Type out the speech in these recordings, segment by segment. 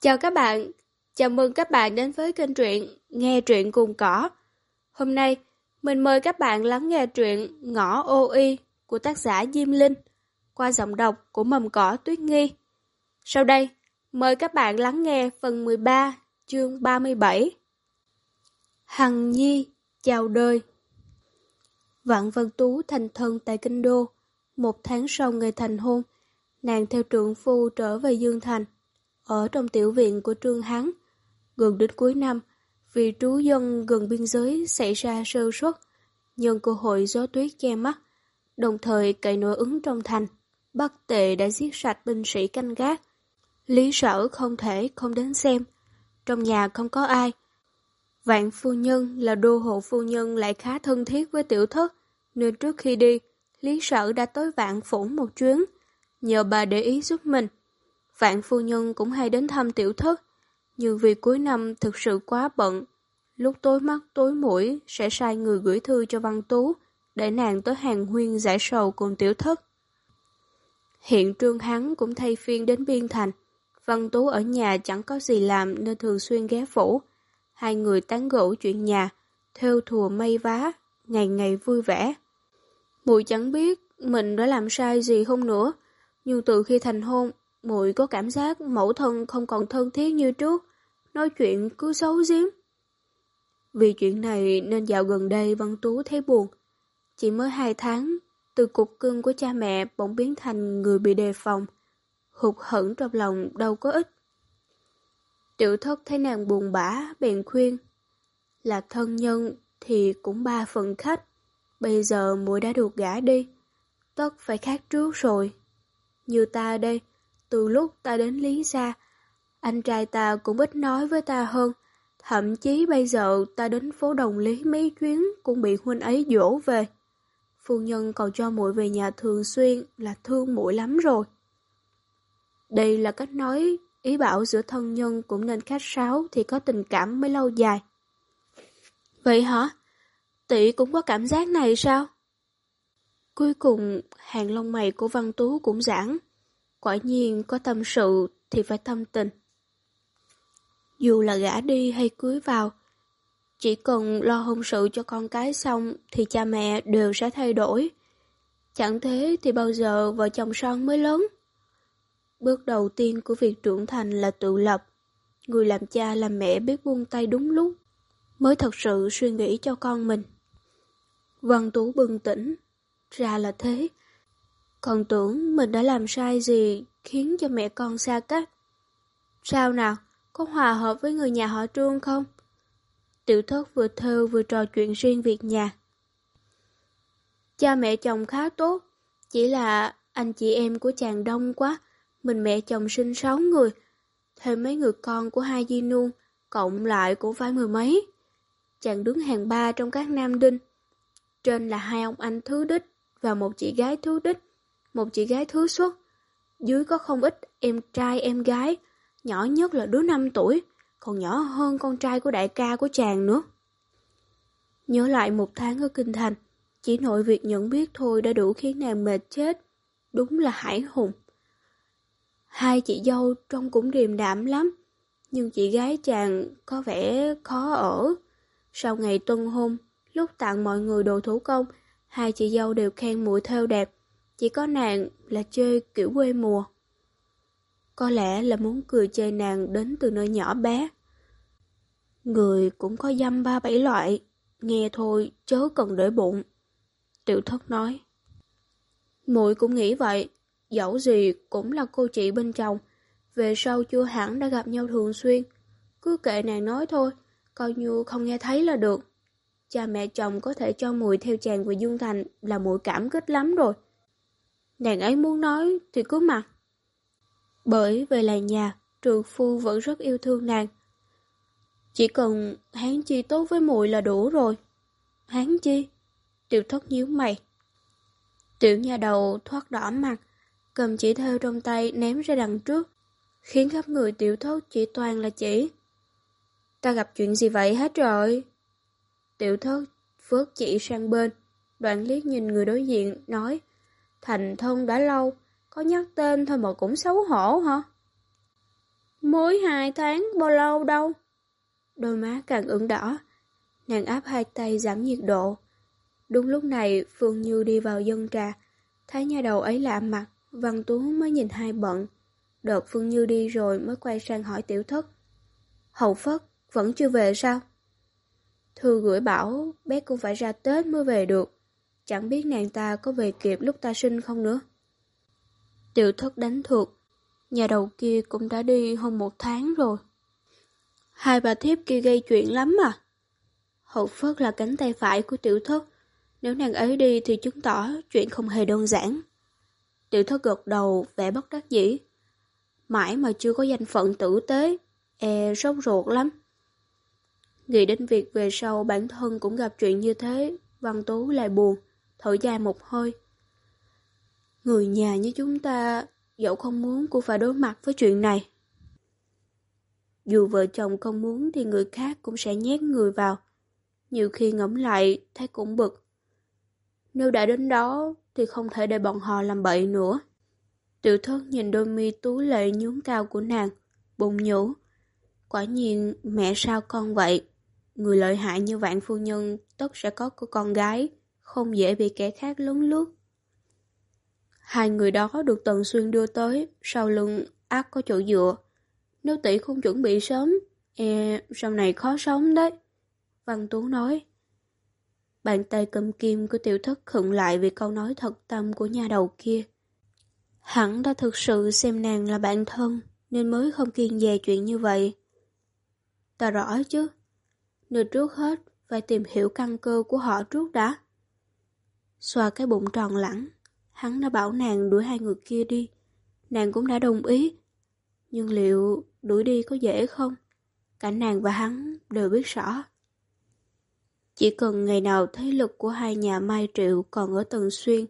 Chào các bạn, chào mừng các bạn đến với kênh truyện Nghe truyện cùng cỏ. Hôm nay, mình mời các bạn lắng nghe truyện Ngõ Ô Y của tác giả Diêm Linh qua giọng đọc của mầm cỏ Tuyết Nghi. Sau đây, mời các bạn lắng nghe phần 13, chương 37. Hằng Nhi, chào đời. Vạn Vân Tú thành thân tại Kinh Đô. Một tháng sau ngày thành hôn, nàng theo trượng phu trở về Dương Thành. Ở trong tiểu viện của Trương Hán, gần đến cuối năm, vì trú dân gần biên giới xảy ra sơ suất, nhân cơ hội gió tuyết che mắt, đồng thời cậy nổi ứng trong thành. Bắc tệ đã giết sạch binh sĩ canh gác. Lý sở không thể không đến xem. Trong nhà không có ai. Vạn phu nhân là đô hộ phu nhân lại khá thân thiết với tiểu thất, nên trước khi đi, Lý sở đã tới vạn phủ một chuyến, nhờ bà để ý giúp mình. Vạn phu nhân cũng hay đến thăm tiểu thất, nhưng vì cuối năm thực sự quá bận. Lúc tối mắt tối mũi sẽ sai người gửi thư cho Văn Tú để nàng tới hàng huyên giải sầu cùng tiểu thất. Hiện trương hắn cũng thay phiên đến biên thành. Văn Tú ở nhà chẳng có gì làm nên thường xuyên ghé phủ. Hai người tán gẫu chuyện nhà, theo thùa mây vá, ngày ngày vui vẻ. Mùi chẳng biết mình đã làm sai gì không nữa, nhưng từ khi thành hôn, Mùi có cảm giác mẫu thân không còn thân thiết như trước, nói chuyện cứ xấu giếm. Vì chuyện này nên dạo gần đây Văn Tú thấy buồn. Chỉ mới hai tháng, từ cục cưng của cha mẹ bỗng biến thành người bị đề phòng. Hụt hẫng trong lòng đâu có ích. Tiểu thất thấy nàng buồn bã, bèn khuyên. Là thân nhân thì cũng ba phần khách. Bây giờ muội đã được gả đi. Tất phải khác trước rồi. Như ta đây, từ lúc ta đến Lý Gia, anh trai ta cũng ít nói với ta hơn. Thậm chí bây giờ ta đến phố đồng Lý mấy chuyến cũng bị huynh ấy dỗ về. Phu nhân còn cho muội về nhà thường xuyên là thương muội lắm rồi. Đây là cách nói ý bảo giữa thân nhân cũng nên khách sáo thì có tình cảm mới lâu dài. Vậy hả? Tỷ cũng có cảm giác này sao? Cuối cùng, hàng lông mày của Văn Tú cũng giãn. Quả nhiên có tâm sự thì phải tâm tình. Dù là gã đi hay cưới vào, chỉ cần lo hôn sự cho con cái xong thì cha mẹ đều sẽ thay đổi. Chẳng thế thì bao giờ vợ chồng son mới lớn. Bước đầu tiên của việc trưởng thành là tự lập. Người làm cha làm mẹ biết buông tay đúng lúc, mới thật sự suy nghĩ cho con mình. Văn Tú bừng tỉnh, ra là thế. Còn tưởng mình đã làm sai gì khiến cho mẹ con xa cách. Sao nào, có hòa hợp với người nhà họ Trương không? Tiểu thất vừa thơ vừa trò chuyện riêng việc nhà. Cha mẹ chồng khá tốt, chỉ là anh chị em của chàng đông quá, mình mẹ chồng sinh sáu người, thêm mấy người con của hai di nuông, cộng lại cũng phải mười mấy. Chàng đứng hàng ba trong các nam đinh. Trên là hai ông anh thứ đích và một chị gái thứ đích, một chị gái thứ xuất. Dưới có không ít em trai em gái, nhỏ nhất là đứa 5 tuổi, còn nhỏ hơn con trai của đại ca của chàng nữa. Nhớ lại một tháng ở Kinh Thành, chỉ nội việc nhận biết thôi đã đủ khiến nàng mệt chết. Đúng là hải hùng. Hai chị dâu trông cũng điềm đạm lắm, nhưng chị gái chàng có vẻ khó ở. Sau ngày tuân hôn, lúc tặng mọi người đồ thủ công, hai chị dâu đều khen mũi theo đẹp, chỉ có nàng là chơi kiểu quê mùa. Có lẽ là muốn cười chơi nàng đến từ nơi nhỏ bé. Người cũng có dăm ba bảy loại, nghe thôi chớ cần để bụng. Tiểu thất nói. muội cũng nghĩ vậy, dẫu gì cũng là cô chị bên chồng, về sau chưa hẳn đã gặp nhau thường xuyên. Cứ kệ nàng nói thôi, coi như không nghe thấy là được. Cha mẹ chồng có thể cho mùi theo chàng về Dương Thành là muội cảm kích lắm rồi. Nàng ấy muốn nói thì cứ mặc. Bởi về là nhà, trường phu vẫn rất yêu thương nàng. Chỉ cần hán chi tốt với muội là đủ rồi. Hán chi? Tiểu thất nhíu mày. Tiểu nhà đầu thoát đỏ mặt, cầm chỉ thơ trong tay ném ra đằng trước, khiến khắp người tiểu thất chỉ toàn là chỉ. Ta gặp chuyện gì vậy hết rồi? Tiểu thất phớt chỉ sang bên, đoạn liếc nhìn người đối diện, nói, thành thân đã lâu, có nhắc tên thôi mà cũng xấu hổ hả? Mới hai tháng bao lâu đâu? Đôi má càng ửng đỏ. Nàng áp hai tay giảm nhiệt độ. Đúng lúc này Phương Như đi vào dân trà. Thấy nhà đầu ấy lạ mặt, Văn Tú mới nhìn hai bận. Đợt Phương Như đi rồi mới quay sang hỏi tiểu thất. Hậu Phất, vẫn chưa về sao? Thư gửi bảo bé cũng phải ra Tết mới về được. Chẳng biết nàng ta có về kịp lúc ta sinh không nữa. Tiểu thất đánh thuộc. Nhà đầu kia cũng đã đi hơn một tháng rồi. Hai bà thiếp kia gây chuyện lắm à? Hậu Phất là cánh tay phải của tiểu thất. Nếu nàng ấy đi thì chứng tỏ chuyện không hề đơn giản. Tiểu thất gật đầu, vẻ bất đắc dĩ. Mãi mà chưa có danh phận tử tế, e sốt ruột lắm. Nghĩ đến việc về sau bản thân cũng gặp chuyện như thế, Văn Tú lại buồn, thở dài một hơi. Người nhà như chúng ta, dẫu không muốn cũng phải đối mặt với chuyện này. Dù vợ chồng không muốn thì người khác cũng sẽ nhét người vào. Nhiều khi ngẫm lại thấy cũng bực. Nếu đã đến đó thì không thể để bọn họ làm bậy nữa. Tiểu thất nhìn đôi mi tú lệ nhún cao của nàng, bùng nhủ. Quả nhiên mẹ sao con vậy? Người lợi hại như vạn phu nhân tất sẽ có của con gái, không dễ bị kẻ khác lấn lướt. Hai người đó được Tần Xuyên đưa tới, sau lưng ác có chỗ dựa. Nếu tỷ không chuẩn bị sớm, e, sau này khó sống đấy. Văn Tú nói. Bàn tay cầm kim của tiểu thất khựng lại vì câu nói thật tâm của nhà đầu kia. Hẳn đã thực sự xem nàng là bạn thân, nên mới không kiên dè chuyện như vậy. Ta rõ chứ. Nên trước hết, phải tìm hiểu căn cơ của họ trước đã. Xoa cái bụng tròn lẳng, hắn đã bảo nàng đuổi hai người kia đi. Nàng cũng đã đồng ý. Nhưng liệu đuổi đi có dễ không? Cả nàng và hắn đều biết rõ. Chỉ cần ngày nào thế lực của hai nhà Mai Triệu còn ở Tần Xuyên,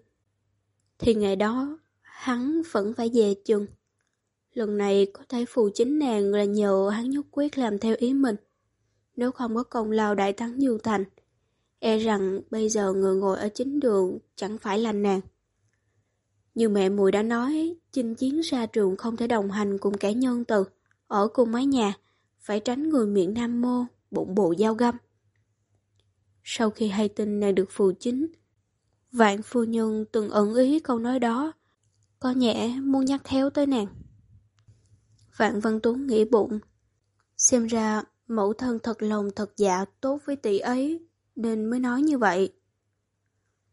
thì ngày đó hắn vẫn phải về chừng. Lần này có thể phù chính nàng là nhờ hắn nhất quyết làm theo ý mình. Nếu không có công lao đại thắng Dương thành, e rằng bây giờ người ngồi ở chính đường chẳng phải là nàng. Như mẹ mùi đã nói, chinh chiến ra trường không thể đồng hành cùng kẻ nhân từ, ở cùng mái nhà, phải tránh người miệng nam mô, bụng bộ dao găm. Sau khi hay tin nàng được phù chính, vạn phu nhân từng ẩn ý câu nói đó, có nhẹ muốn nhắc theo tới nàng. Vạn Văn Tuấn nghĩ bụng, xem ra mẫu thân thật lòng thật dạ tốt với tỷ ấy, nên mới nói như vậy.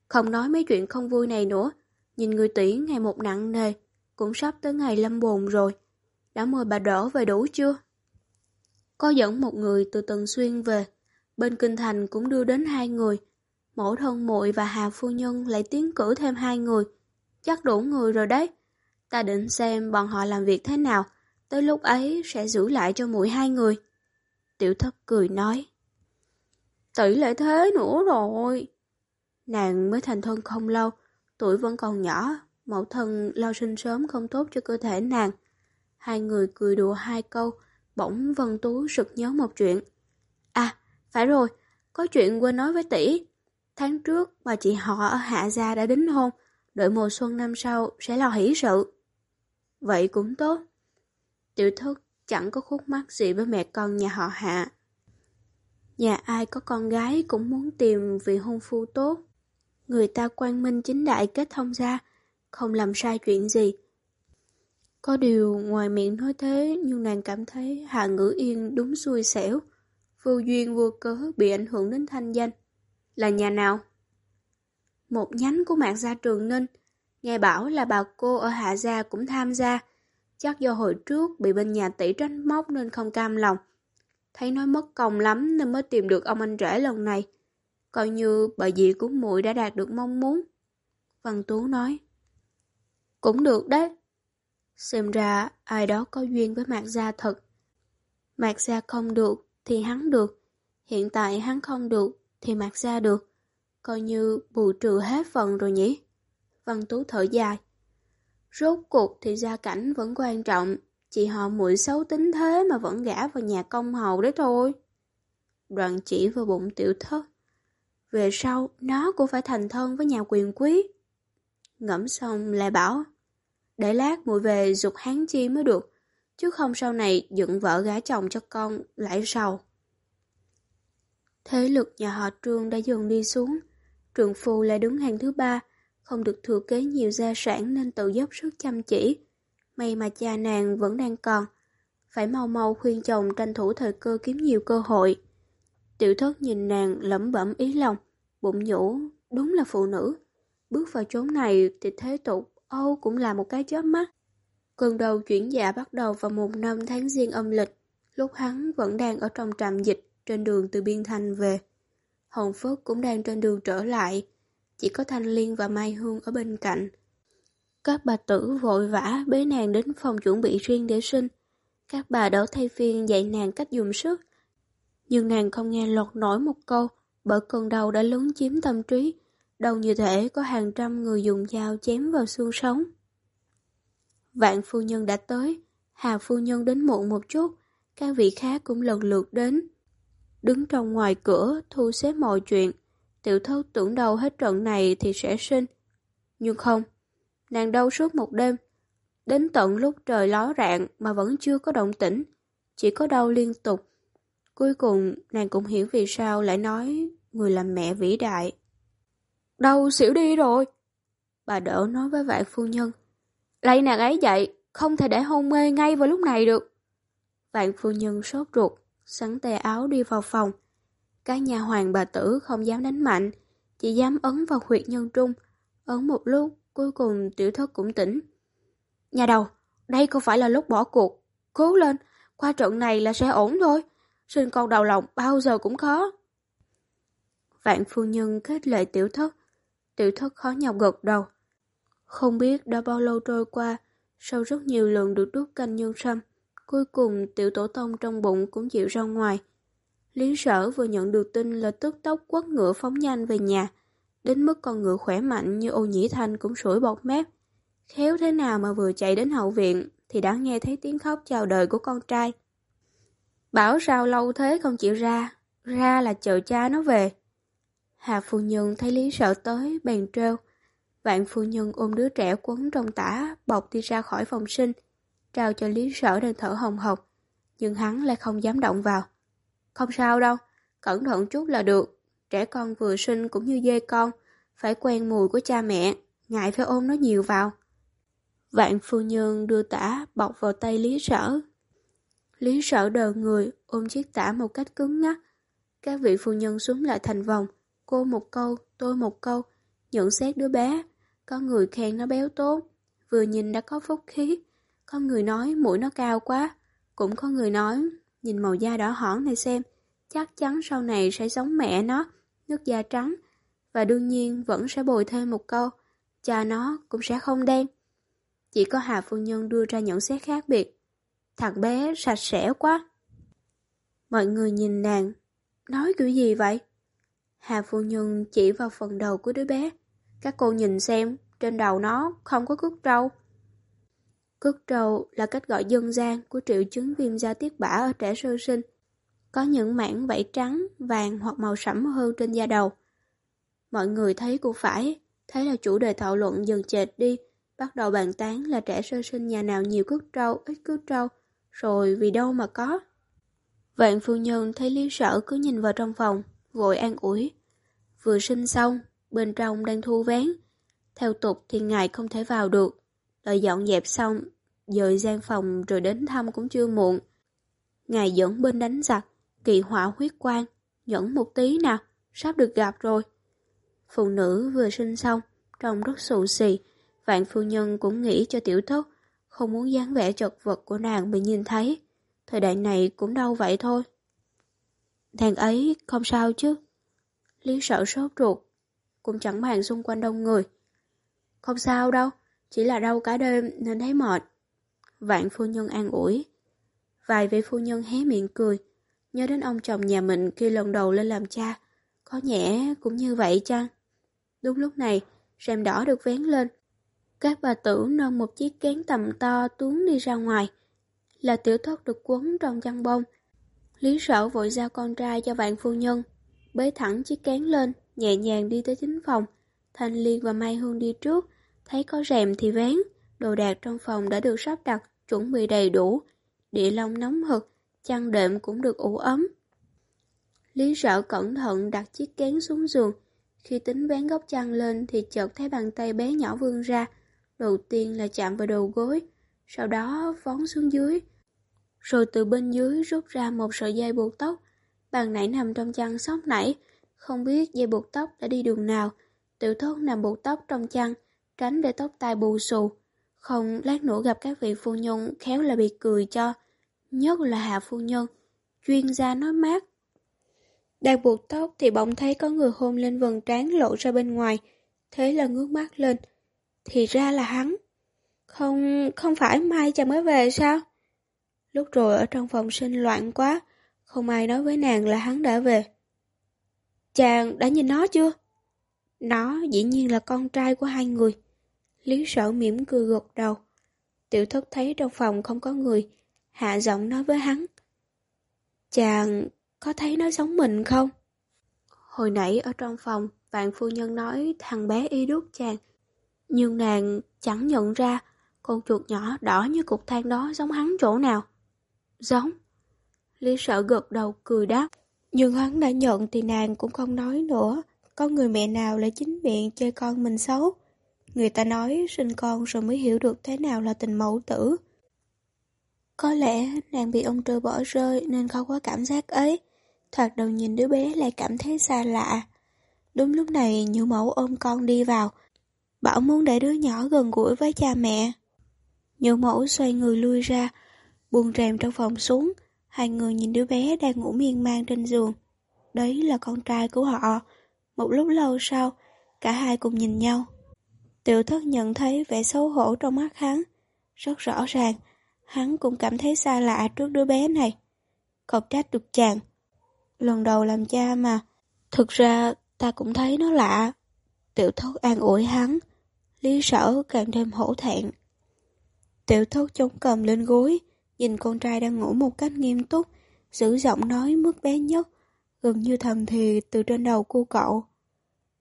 Không nói mấy chuyện không vui này nữa, nhìn người tỷ ngày một nặng nề, cũng sắp tới ngày lâm bồn rồi. Đã mời bà đỡ về đủ chưa? Có dẫn một người từ Tần Xuyên về, bên Kinh Thành cũng đưa đến hai người. Mẫu thân muội và Hà Phu Nhân lại tiến cử thêm hai người. Chắc đủ người rồi đấy. Ta định xem bọn họ làm việc thế nào, tới lúc ấy sẽ giữ lại cho muội hai người. Tiểu thất cười nói. Tỷ lại thế nữa rồi. Nàng mới thành thân không lâu, tuổi vẫn còn nhỏ, mẫu thân lo sinh sớm không tốt cho cơ thể nàng. Hai người cười đùa hai câu, bỗng Vân Tú sực nhớ một chuyện. À, phải rồi, có chuyện quên nói với tỷ. Tháng trước bà chị họ ở Hạ Gia đã đính hôn, đợi mùa xuân năm sau sẽ lo hỷ sự. Vậy cũng tốt. Tiểu thức chẳng có khúc mắc gì với mẹ con nhà họ Hạ. Nhà ai có con gái cũng muốn tìm vị hôn phu tốt. Người ta quan minh chính đại kết thông ra, không làm sai chuyện gì. Có điều ngoài miệng nói thế nhưng nàng cảm thấy Hạ Ngữ Yên đúng xui xẻo, vô duyên vô cớ bị ảnh hưởng đến thanh danh. Là nhà nào? Một nhánh của mạng gia trường Ninh, nghe bảo là bà cô ở Hạ Gia cũng tham gia, chắc do hồi trước bị bên nhà tỷ tránh móc nên không cam lòng. Thấy nói mất công lắm nên mới tìm được ông anh rể lần này. Coi như bà dì của muội đã đạt được mong muốn. Văn Tú nói. Cũng được đấy. Xem ra ai đó có duyên với Mạc Gia thật. Mạc Gia không được thì hắn được. Hiện tại hắn không được thì Mạc Gia được. Coi như bù trừ hết phần rồi nhỉ. Văn Tú thở dài. Rốt cuộc thì gia cảnh vẫn quan trọng. Chị họ muội xấu tính thế mà vẫn gả vào nhà công hầu đấy thôi. Đoàn chỉ vào bụng tiểu thất. Về sau, nó cũng phải thành thân với nhà quyền quý. Ngẫm xong lại bảo, để lát muội về dục hán chi mới được, chứ không sau này dựng vợ gả chồng cho con lại sầu. Thế lực nhà họ Trương đã dần đi xuống, trượng phu lại đứng hàng thứ ba, không được thừa kế nhiều gia sản nên tự dốc sức chăm chỉ. May mà cha nàng vẫn đang còn, phải mau mau khuyên chồng tranh thủ thời cơ kiếm nhiều cơ hội. Tiểu thất nhìn nàng lẩm bẩm ý lòng, bụng nhủ, đúng là phụ nữ. Bước vào chốn này thì thế tục, Âu cũng là một cái chớp mắt. Cơn đầu chuyển dạ bắt đầu vào một năm tháng riêng âm lịch, lúc hắn vẫn đang ở trong trạm dịch trên đường từ Biên Thành về. Hồng Phước cũng đang trên đường trở lại, chỉ có Thanh Liên và Mai Hương ở bên cạnh. Các bà tử vội vã bế nàng đến phòng chuẩn bị riêng để sinh. Các bà đỡ thay phiên dạy nàng cách dùng sức. Nhưng nàng không nghe lọt nổi một câu, bởi cơn đau đã lớn chiếm tâm trí. Đau như thể có hàng trăm người dùng dao chém vào xương sống. Vạn phu nhân đã tới, Hà phu nhân đến muộn một chút, các vị khác cũng lần lượt đến. Đứng trong ngoài cửa, thu xếp mọi chuyện, tiểu thâu tưởng đầu hết trận này thì sẽ sinh. Nhưng không, nàng đau suốt một đêm, đến tận lúc trời ló rạng mà vẫn chưa có động tĩnh, chỉ có đau liên tục. Cuối cùng, nàng cũng hiểu vì sao lại nói người làm mẹ vĩ đại. Đau xỉu đi rồi. Bà đỡ nói với vạn phu nhân. Lấy nàng ấy dậy, không thể để hôn mê ngay vào lúc này được. Vạn phu nhân sốt ruột, sắn tè áo đi vào phòng. Các nhà hoàng bà tử không dám đánh mạnh, chỉ dám ấn vào huyệt nhân trung. Ấn một lúc, cuối cùng tiểu thất cũng tỉnh. Nhà đầu, đây không phải là lúc bỏ cuộc. Cố lên, qua trận này là sẽ ổn thôi. Sinh con đầu lòng bao giờ cũng khó. Vạn phu nhân kết lệ tiểu thất. Tiểu thất khó nhọc gật đầu. Không biết đã bao lâu trôi qua, sau rất nhiều lần được đút canh nhân sâm, cuối cùng tiểu tổ tông trong bụng cũng chịu ra ngoài. Lý sở vừa nhận được tin là tức tốc quất ngựa phóng nhanh về nhà, đến mức con ngựa khỏe mạnh như ô nhĩ thanh cũng sủi bọt mép. Khéo thế nào mà vừa chạy đến hậu viện thì đã nghe thấy tiếng khóc chào đời của con trai. Bảo sao lâu thế không chịu ra, ra là chờ cha nó về. Hà phu nhân thấy Lý sợ tới, bèn trêu. Vạn phu nhân ôm đứa trẻ quấn trong tả, bọc đi ra khỏi phòng sinh, trao cho Lý Sợ đang thở hồng hộc, nhưng hắn lại không dám động vào. Không sao đâu, cẩn thận chút là được, trẻ con vừa sinh cũng như dê con, phải quen mùi của cha mẹ, ngại phải ôm nó nhiều vào. Vạn phu nhân đưa tả bọc vào tay Lý sở. Lý sở đờ người, ôm chiếc tả một cách cứng ngắc. Các vị phu nhân xuống lại thành vòng, cô một câu, tôi một câu, nhận xét đứa bé. Có người khen nó béo tốt, vừa nhìn đã có phúc khí. Có người nói mũi nó cao quá, cũng có người nói, nhìn màu da đỏ hỏn này xem, chắc chắn sau này sẽ giống mẹ nó, nước da trắng. Và đương nhiên vẫn sẽ bồi thêm một câu, cha nó cũng sẽ không đen. Chỉ có Hà Phu Nhân đưa ra nhận xét khác biệt. Thằng bé sạch sẽ quá. Mọi người nhìn nàng, nói kiểu gì vậy? Hà Phu Nhân chỉ vào phần đầu của đứa bé. Các cô nhìn xem, trên đầu nó không có cước trâu. Cước trâu là cách gọi dân gian của triệu chứng viêm da tiết bã ở trẻ sơ sinh. Có những mảng vảy trắng, vàng hoặc màu sẫm hơn trên da đầu. Mọi người thấy cũng phải, thấy là chủ đề thảo luận dần chệt đi, bắt đầu bàn tán là trẻ sơ sinh nhà nào nhiều cước trâu, ít cước trâu, rồi vì đâu mà có. Vạn phu nhân thấy lý sở cứ nhìn vào trong phòng, vội an ủi. Vừa sinh xong, bên trong đang thu vén. Theo tục thì ngài không thể vào được. Đợi dọn dẹp xong, dời gian phòng rồi đến thăm cũng chưa muộn. Ngài dẫn bên đánh giặc, kỳ hỏa huyết quang, nhẫn một tí nào, sắp được gặp rồi. Phụ nữ vừa sinh xong, trông rất xù xì, vạn phu nhân cũng nghĩ cho tiểu thất, không muốn dáng vẻ chật vật của nàng bị nhìn thấy. Thời đại này cũng đâu vậy thôi. Nàng ấy không sao chứ. Lý sợ sốt ruột, cũng chẳng màng xung quanh đông người. Không sao đâu, chỉ là đau cả đêm nên thấy mệt. Vạn phu nhân an ủi. Vài vị phu nhân hé miệng cười, nhớ đến ông chồng nhà mình khi lần đầu lên làm cha. Có nhẽ cũng như vậy chăng? Đúng lúc này, rèm đỏ được vén lên. Các bà tử nâng một chiếc kén tầm to tuốn đi ra ngoài. Là tiểu thất được quấn trong chăn bông. Lý sở vội giao con trai cho bạn phu nhân, bế thẳng chiếc kén lên, nhẹ nhàng đi tới chính phòng. Thanh Liên và Mai Hương đi trước, thấy có rèm thì vén, đồ đạc trong phòng đã được sắp đặt, chuẩn bị đầy đủ. địa long nóng hực, chăn đệm cũng được ủ ấm. Lý sợ cẩn thận đặt chiếc kén xuống giường. Khi tính vén góc chăn lên thì chợt thấy bàn tay bé nhỏ vươn ra. Đầu tiên là chạm vào đầu gối, sau đó vón xuống dưới. Rồi từ bên dưới rút ra một sợi dây buộc tóc. Bàn nãy nằm trong chăn sóc nảy, không biết dây buộc tóc đã đi đường nào. Tiểu thốt nằm buộc tóc trong chăn, tránh để tóc tai bù xù. Không lát nữa gặp các vị phu nhân khéo là bị cười cho. Nhất là hạ phu nhân, chuyên gia nói mát. Đang buộc tóc thì bỗng thấy có người hôn lên vầng trán lộ ra bên ngoài. Thế là ngước mắt lên. Thì ra là hắn. Không, không phải mai chàng mới về sao? Lúc rồi ở trong phòng sinh loạn quá, không ai nói với nàng là hắn đã về. Chàng đã nhìn nó chưa? Nó dĩ nhiên là con trai của hai người. Lý sở mỉm cười gật đầu. Tiểu thất thấy trong phòng không có người, hạ giọng nói với hắn. Chàng có thấy nó giống mình không? Hồi nãy ở trong phòng, vạn phu nhân nói thằng bé y đút chàng. Nhưng nàng chẳng nhận ra con chuột nhỏ đỏ như cục than đó giống hắn chỗ nào. Giống. Lý sợ gật đầu cười đáp. Nhưng hắn đã nhận thì nàng cũng không nói nữa. Có người mẹ nào lại chính miệng chơi con mình xấu. Người ta nói sinh con rồi mới hiểu được thế nào là tình mẫu tử. Có lẽ nàng bị ông trời bỏ rơi nên không có cảm giác ấy. Thoạt đầu nhìn đứa bé lại cảm thấy xa lạ. Đúng lúc này như mẫu ôm con đi vào. Bảo muốn để đứa nhỏ gần gũi với cha mẹ. Như mẫu xoay người lui ra, buông rèm trong phòng xuống. Hai người nhìn đứa bé đang ngủ miên man trên giường. Đấy là con trai của họ. Một lúc lâu sau, cả hai cùng nhìn nhau. Tiểu thất nhận thấy vẻ xấu hổ trong mắt hắn. Rất rõ ràng, hắn cũng cảm thấy xa lạ trước đứa bé này. Không trách được chàng. Lần đầu làm cha mà. Thực ra, ta cũng thấy nó lạ. Tiểu thốt an ủi hắn. Lý sở càng thêm hổ thẹn. Tiểu thốt chống cầm lên gối, nhìn con trai đang ngủ một cách nghiêm túc, giữ giọng nói mức bé nhất, gần như thầm thì từ trên đầu cô cậu.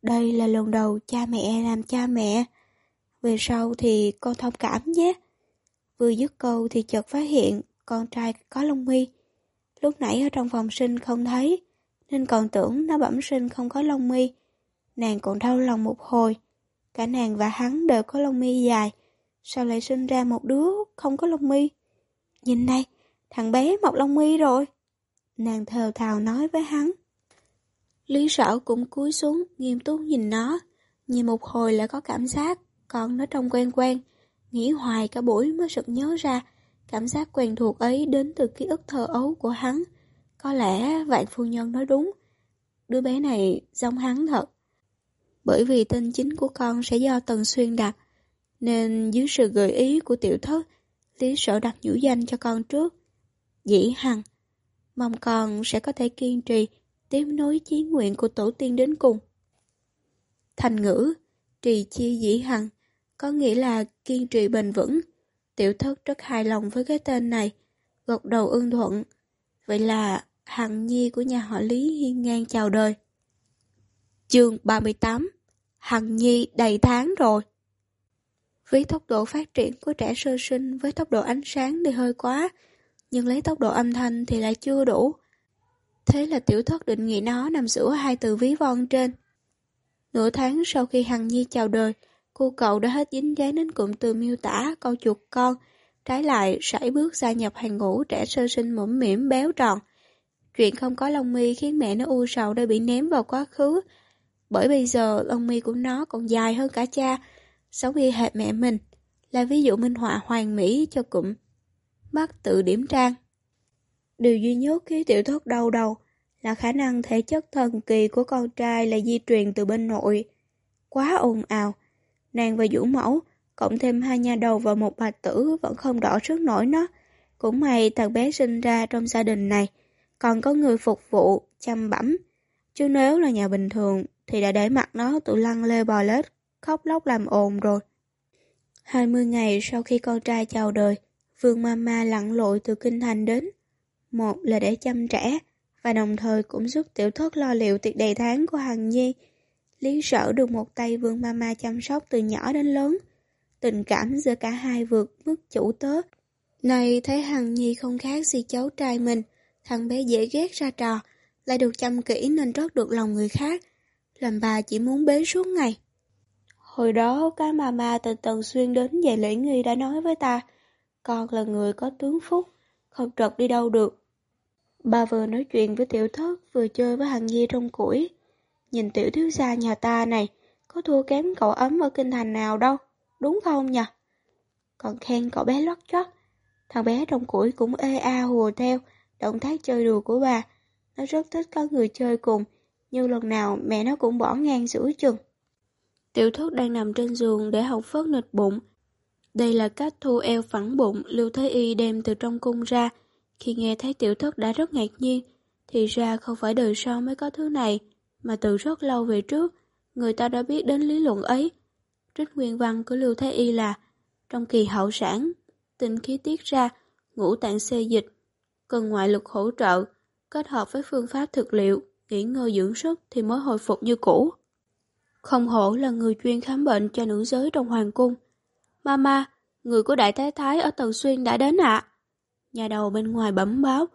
Đây là lần đầu cha mẹ làm cha mẹ. Về sau thì con thông cảm nhé. Vừa dứt câu thì chợt phát hiện con trai có lông mi. Lúc nãy ở trong phòng sinh không thấy, nên còn tưởng nó bẩm sinh không có lông mi. Nàng còn đau lòng một hồi. Cả nàng và hắn đều có lông mi dài. Sao lại sinh ra một đứa không có lông mi? Nhìn đây, thằng bé mọc lông mi rồi. Nàng thều thào nói với hắn. Lý sở cũng cúi xuống, nghiêm túc nhìn nó. Nhìn một hồi lại có cảm giác, còn nó trông quen quen. Nghĩ hoài cả buổi mới sực nhớ ra, cảm giác quen thuộc ấy đến từ ký ức thơ ấu của hắn. Có lẽ vạn phu nhân nói đúng, đứa bé này giống hắn thật. Bởi vì tên chính của con sẽ do Tần Xuyên đặt, nên dưới sự gợi ý của tiểu thất, Lý sở đặt nhũ danh cho con trước. Dĩ Hằng, mong con sẽ có thể kiên trì tiếp nối chí nguyện của tổ tiên đến cùng. Thành ngữ, trì chi dĩ hằng, có nghĩa là kiên trì bền vững. Tiểu thất rất hài lòng với cái tên này, gật đầu ưng thuận. Vậy là Hằng Nhi của nhà họ Lý hiên ngang chào đời. Chương 38 Hằng Nhi đầy tháng rồi. Với tốc độ phát triển của trẻ sơ sinh với tốc độ ánh sáng thì hơi quá, nhưng lấy tốc độ âm thanh thì lại chưa đủ. Thế là tiểu thất định nghĩa nó nằm giữa hai từ ví von trên. Nửa tháng sau khi Hằng Nhi chào đời, cô cậu đã hết dính dáng đến cụm từ miêu tả câu chuột con, trái lại sải bước gia nhập hàng ngũ trẻ sơ sinh mũm mỉm béo tròn. Chuyện không có lông mi khiến mẹ nó u sầu đã bị ném vào quá khứ, bởi bây giờ lông mi của nó còn dài hơn cả cha, sống y hệt mẹ mình, là ví dụ minh họa hoàn mỹ cho cụm mắt tự điểm trang. Điều duy nhất khiến tiểu thất đau đầu là khả năng thể chất thần kỳ của con trai là di truyền từ bên nội. Quá ồn ào, nàng và vũ mẫu, cộng thêm hai nha đầu và một bà tử vẫn không đỏ sức nổi nó. Cũng may thằng bé sinh ra trong gia đình này, còn có người phục vụ, chăm bẩm. Chứ nếu là nhà bình thường thì đã để mặt nó tự lăn lê bò lết, khóc lóc làm ồn rồi. 20 ngày sau khi con trai chào đời, Vương Mama lặn lội từ kinh thành đến. Một là để chăm trẻ, và đồng thời cũng giúp tiểu thất lo liệu tiệc đầy tháng của Hằng Nhi. Lý sở được một tay Vương Mama chăm sóc từ nhỏ đến lớn. Tình cảm giữa cả hai vượt mức chủ tớ. Này thấy Hằng Nhi không khác gì cháu trai mình, thằng bé dễ ghét ra trò, lại được chăm kỹ nên rất được lòng người khác, làm bà chỉ muốn bế suốt ngày. Hồi đó cái mama từ Tần Xuyên đến về lễ nghi đã nói với ta, con là người có tướng phúc, không trật đi đâu được. Bà vừa nói chuyện với tiểu thất, vừa chơi với Hằng Nhi trong củi. Nhìn tiểu thiếu gia nhà ta này, có thua kém cậu ấm ở kinh thành nào đâu, đúng không nhỉ? Còn khen cậu bé lót chót, thằng bé trong củi cũng ê a hùa theo động tác chơi đùa của bà. Nó rất thích có người chơi cùng, nhưng lần nào mẹ nó cũng bỏ ngang giữa chừng. Tiểu thúc đang nằm trên giường để học phớt nịch bụng. Đây là cách thu eo phẳng bụng Lưu Thế Y đem từ trong cung ra. Khi nghe thấy tiểu thất đã rất ngạc nhiên, thì ra không phải đời sau mới có thứ này, mà từ rất lâu về trước, người ta đã biết đến lý luận ấy. Trích nguyên văn của Lưu Thế Y là trong kỳ hậu sản, tinh khí tiết ra, ngũ tạng xê dịch, cần ngoại lực hỗ trợ, kết hợp với phương pháp thực liệu, nghỉ ngơi dưỡng sức thì mới hồi phục như cũ. Không hổ là người chuyên khám bệnh cho nữ giới trong hoàng cung. Mama, người của đại thái thái ở Tần Xuyên đã đến ạ. Nhà đầu bên ngoài bẩm báo,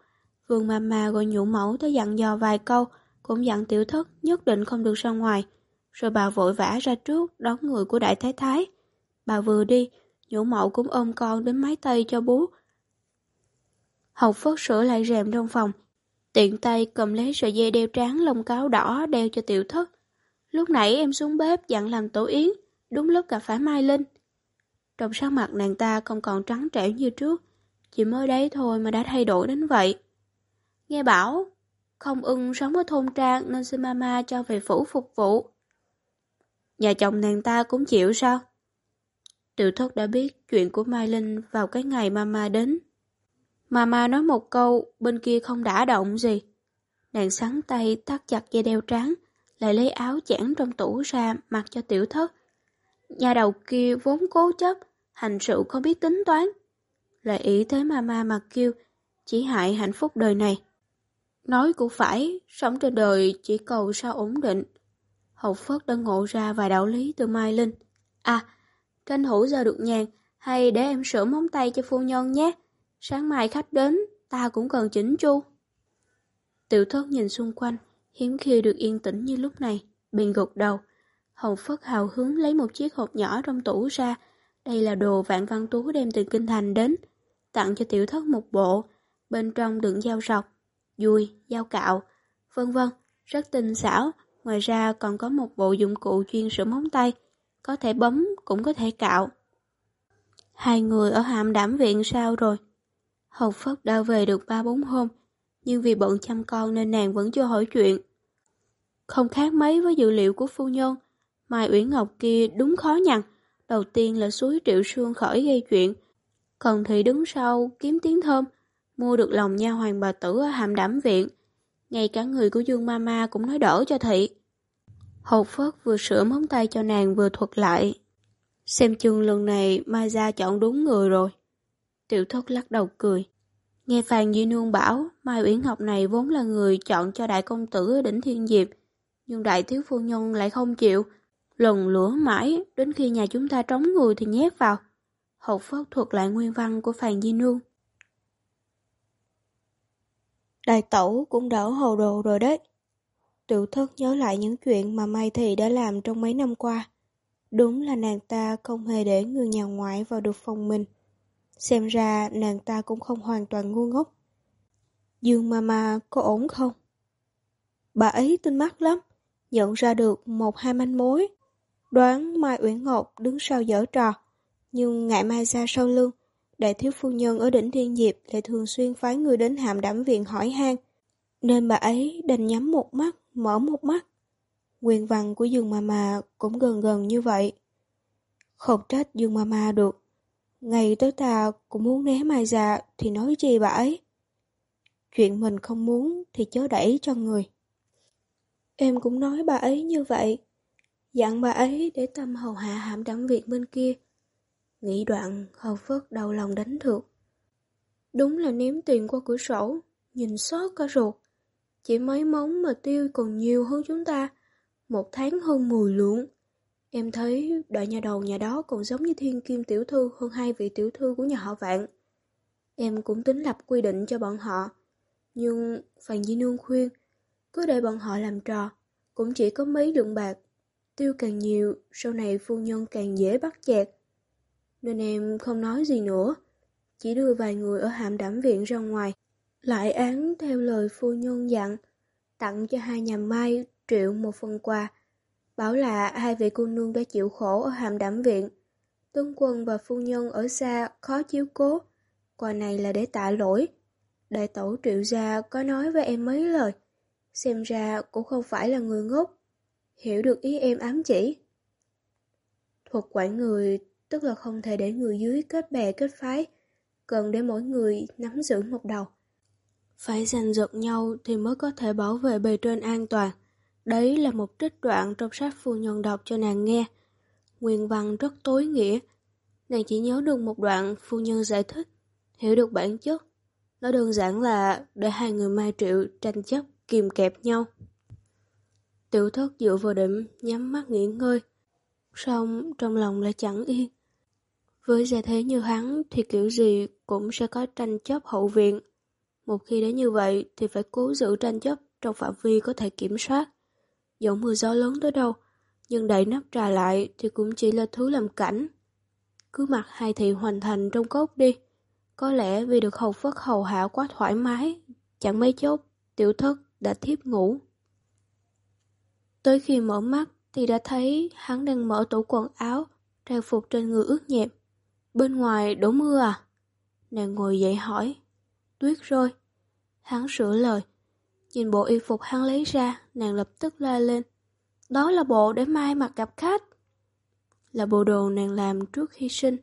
vương mama gọi nhũ mẫu tới dặn dò vài câu, cũng dặn tiểu thất nhất định không được ra ngoài. Rồi bà vội vã ra trước đón người của đại thái thái. Bà vừa đi, nhũ mẫu cũng ôm con đến mái tay cho bú. Hồng Phất sửa lại rèm trong phòng, tiện tay cầm lấy sợi dây đeo tráng lông cáo đỏ đeo cho tiểu thất. Lúc nãy em xuống bếp dặn làm tổ yến, đúng lúc gặp phải Mai Linh. Trong sắc mặt nàng ta không còn trắng trẻo như trước, chỉ mới đấy thôi mà đã thay đổi đến vậy. Nghe bảo, không ưng sống ở thôn trang nên xin mama cho về phủ phục vụ. Nhà chồng nàng ta cũng chịu sao? Tiểu thất đã biết chuyện của Mai Linh vào cái ngày mama đến. Mama nói một câu, bên kia không đã động gì. Nàng sắn tay tắt chặt dây đeo trắng, lại lấy áo chản trong tủ ra mặc cho tiểu thất. Nhà đầu kia vốn cố chấp, hành sự không biết tính toán. Lại ý thế mama mà kêu, chỉ hại hạnh phúc đời này. Nói cũng phải, sống trên đời chỉ cầu sao ổn định. Hậu Phất đã ngộ ra vài đạo lý từ Mai Linh. À, tranh thủ giờ được nhàn, hay để em sửa móng tay cho phu nhân nhé. Sáng mai khách đến, ta cũng cần chỉnh chu. Tiểu thất nhìn xung quanh, hiếm khi được yên tĩnh như lúc này, bình gục đầu. Hậu Phất hào hứng lấy một chiếc hộp nhỏ trong tủ ra. Đây là đồ vạn văn tú đem từ kinh thành đến. Tặng cho tiểu thất một bộ, bên trong đựng dao rọc, dùi, dao cạo, vân vân, rất tinh xảo. Ngoài ra còn có một bộ dụng cụ chuyên sửa móng tay, có thể bấm cũng có thể cạo. Hai người ở hạm đảm viện sao rồi? Hồng Phất đã về được ba bốn hôm, nhưng vì bận chăm con nên nàng vẫn chưa hỏi chuyện. Không khác mấy với dữ liệu của phu nhân, Mai Uyển Ngọc kia đúng khó nhằn. Đầu tiên là suối triệu sương khởi gây chuyện, còn thì đứng sau kiếm tiếng thơm, mua được lòng nha hoàng bà tử ở hàm đảm viện. Ngay cả người của Dương Mama cũng nói đỡ cho thị. hột Phất vừa sửa móng tay cho nàng vừa thuật lại. Xem chừng lần này Mai Gia chọn đúng người rồi. Tiểu thất lắc đầu cười. Nghe Phan Duy Nương bảo Mai Uyển Ngọc này vốn là người chọn cho đại công tử ở đỉnh Thiên Diệp. Nhưng đại thiếu phu nhân lại không chịu. Lần lửa mãi, đến khi nhà chúng ta trống người thì nhét vào. Hậu phất thuật lại nguyên văn của Phan Di Nương. Đại tẩu cũng đỡ hồ đồ rồi đấy. Tiểu thất nhớ lại những chuyện mà Mai Thị đã làm trong mấy năm qua. Đúng là nàng ta không hề để người nhà ngoại vào được phòng mình. Xem ra nàng ta cũng không hoàn toàn ngu ngốc. Dương Mama có ổn không? Bà ấy tinh mắt lắm, nhận ra được một hai manh mối. Đoán Mai Uyển Ngọc đứng sau dở trò, nhưng ngại Mai ra sau lưng. Đại thiếu phu nhân ở đỉnh Thiên Diệp lại thường xuyên phái người đến hàm đảm viện hỏi han, nên bà ấy đành nhắm một mắt, mở một mắt. Quyền văn của Dương Mama cũng gần gần như vậy. Không trách Dương Mama được. Ngày tới ta cũng muốn né Mai ra thì nói chi bà ấy. Chuyện mình không muốn thì chớ đẩy cho người. Em cũng nói bà ấy như vậy. Dặn bà ấy để tâm hầu hạ hạm đảm việc bên kia. Nghĩ đoạn, hầu Phất đau lòng đánh thượt. Đúng là ném tiền qua cửa sổ, nhìn xót cả ruột. Chỉ mấy móng mà tiêu còn nhiều hơn chúng ta. Một tháng hơn 10 lượng. Em thấy đợi nhà đầu nhà đó còn giống như thiên kim tiểu thư hơn hai vị tiểu thư của nhà họ vạn. Em cũng tính lập quy định cho bọn họ. Nhưng Phàn Di Nương khuyên, cứ để bọn họ làm trò, cũng chỉ có mấy lượng bạc. Tiêu càng nhiều, sau này phu nhân càng dễ bắt chẹt. Nên em không nói gì nữa, chỉ đưa vài người ở hạm đảm viện ra ngoài. Lại án theo lời phu nhân dặn, tặng cho hai nhà mai triệu một phần quà. Bảo là hai vị cô nương đã chịu khổ ở hàm đảm viện. Tướng quân và phu nhân ở xa khó chiếu cố. Quà này là để tạ lỗi. Đại tổ triệu gia có nói với em mấy lời. Xem ra cũng không phải là người ngốc. Hiểu được ý em ám chỉ. Thuật quản người tức là không thể để người dưới kết bè kết phái. Cần để mỗi người nắm giữ một đầu. Phải giành giật nhau thì mới có thể bảo vệ bề trên an toàn. Đấy là một trích đoạn trong sách phu nhân đọc cho nàng nghe. Nguyên văn rất tối nghĩa. Nàng chỉ nhớ được một đoạn phu nhân giải thích, hiểu được bản chất. Nó đơn giản là để hai người mai triệu tranh chấp, kìm kẹp nhau. Tiểu thất dựa vào đệm, nhắm mắt nghỉ ngơi. Xong trong lòng lại chẳng yên. Với gia thế như hắn thì kiểu gì cũng sẽ có tranh chấp hậu viện. Một khi đã như vậy thì phải cố giữ tranh chấp trong phạm vi có thể kiểm soát. Dẫu mưa gió lớn tới đâu, nhưng đẩy nắp trà lại thì cũng chỉ là thứ làm cảnh. Cứ mặc hai thị hoàn thành trong cốc đi. Có lẽ vì được hầu phất hầu hạ quá thoải mái, chẳng mấy chốc, tiểu thất đã thiếp ngủ. Tới khi mở mắt thì đã thấy hắn đang mở tủ quần áo, trang phục trên người ướt nhẹp. Bên ngoài đổ mưa à? Nàng ngồi dậy hỏi. Tuyết rồi. Hắn sửa lời. Nhìn bộ y phục hắn lấy ra, nàng lập tức la lên. Đó là bộ để mai mặc gặp khách. Là bộ đồ nàng làm trước khi sinh,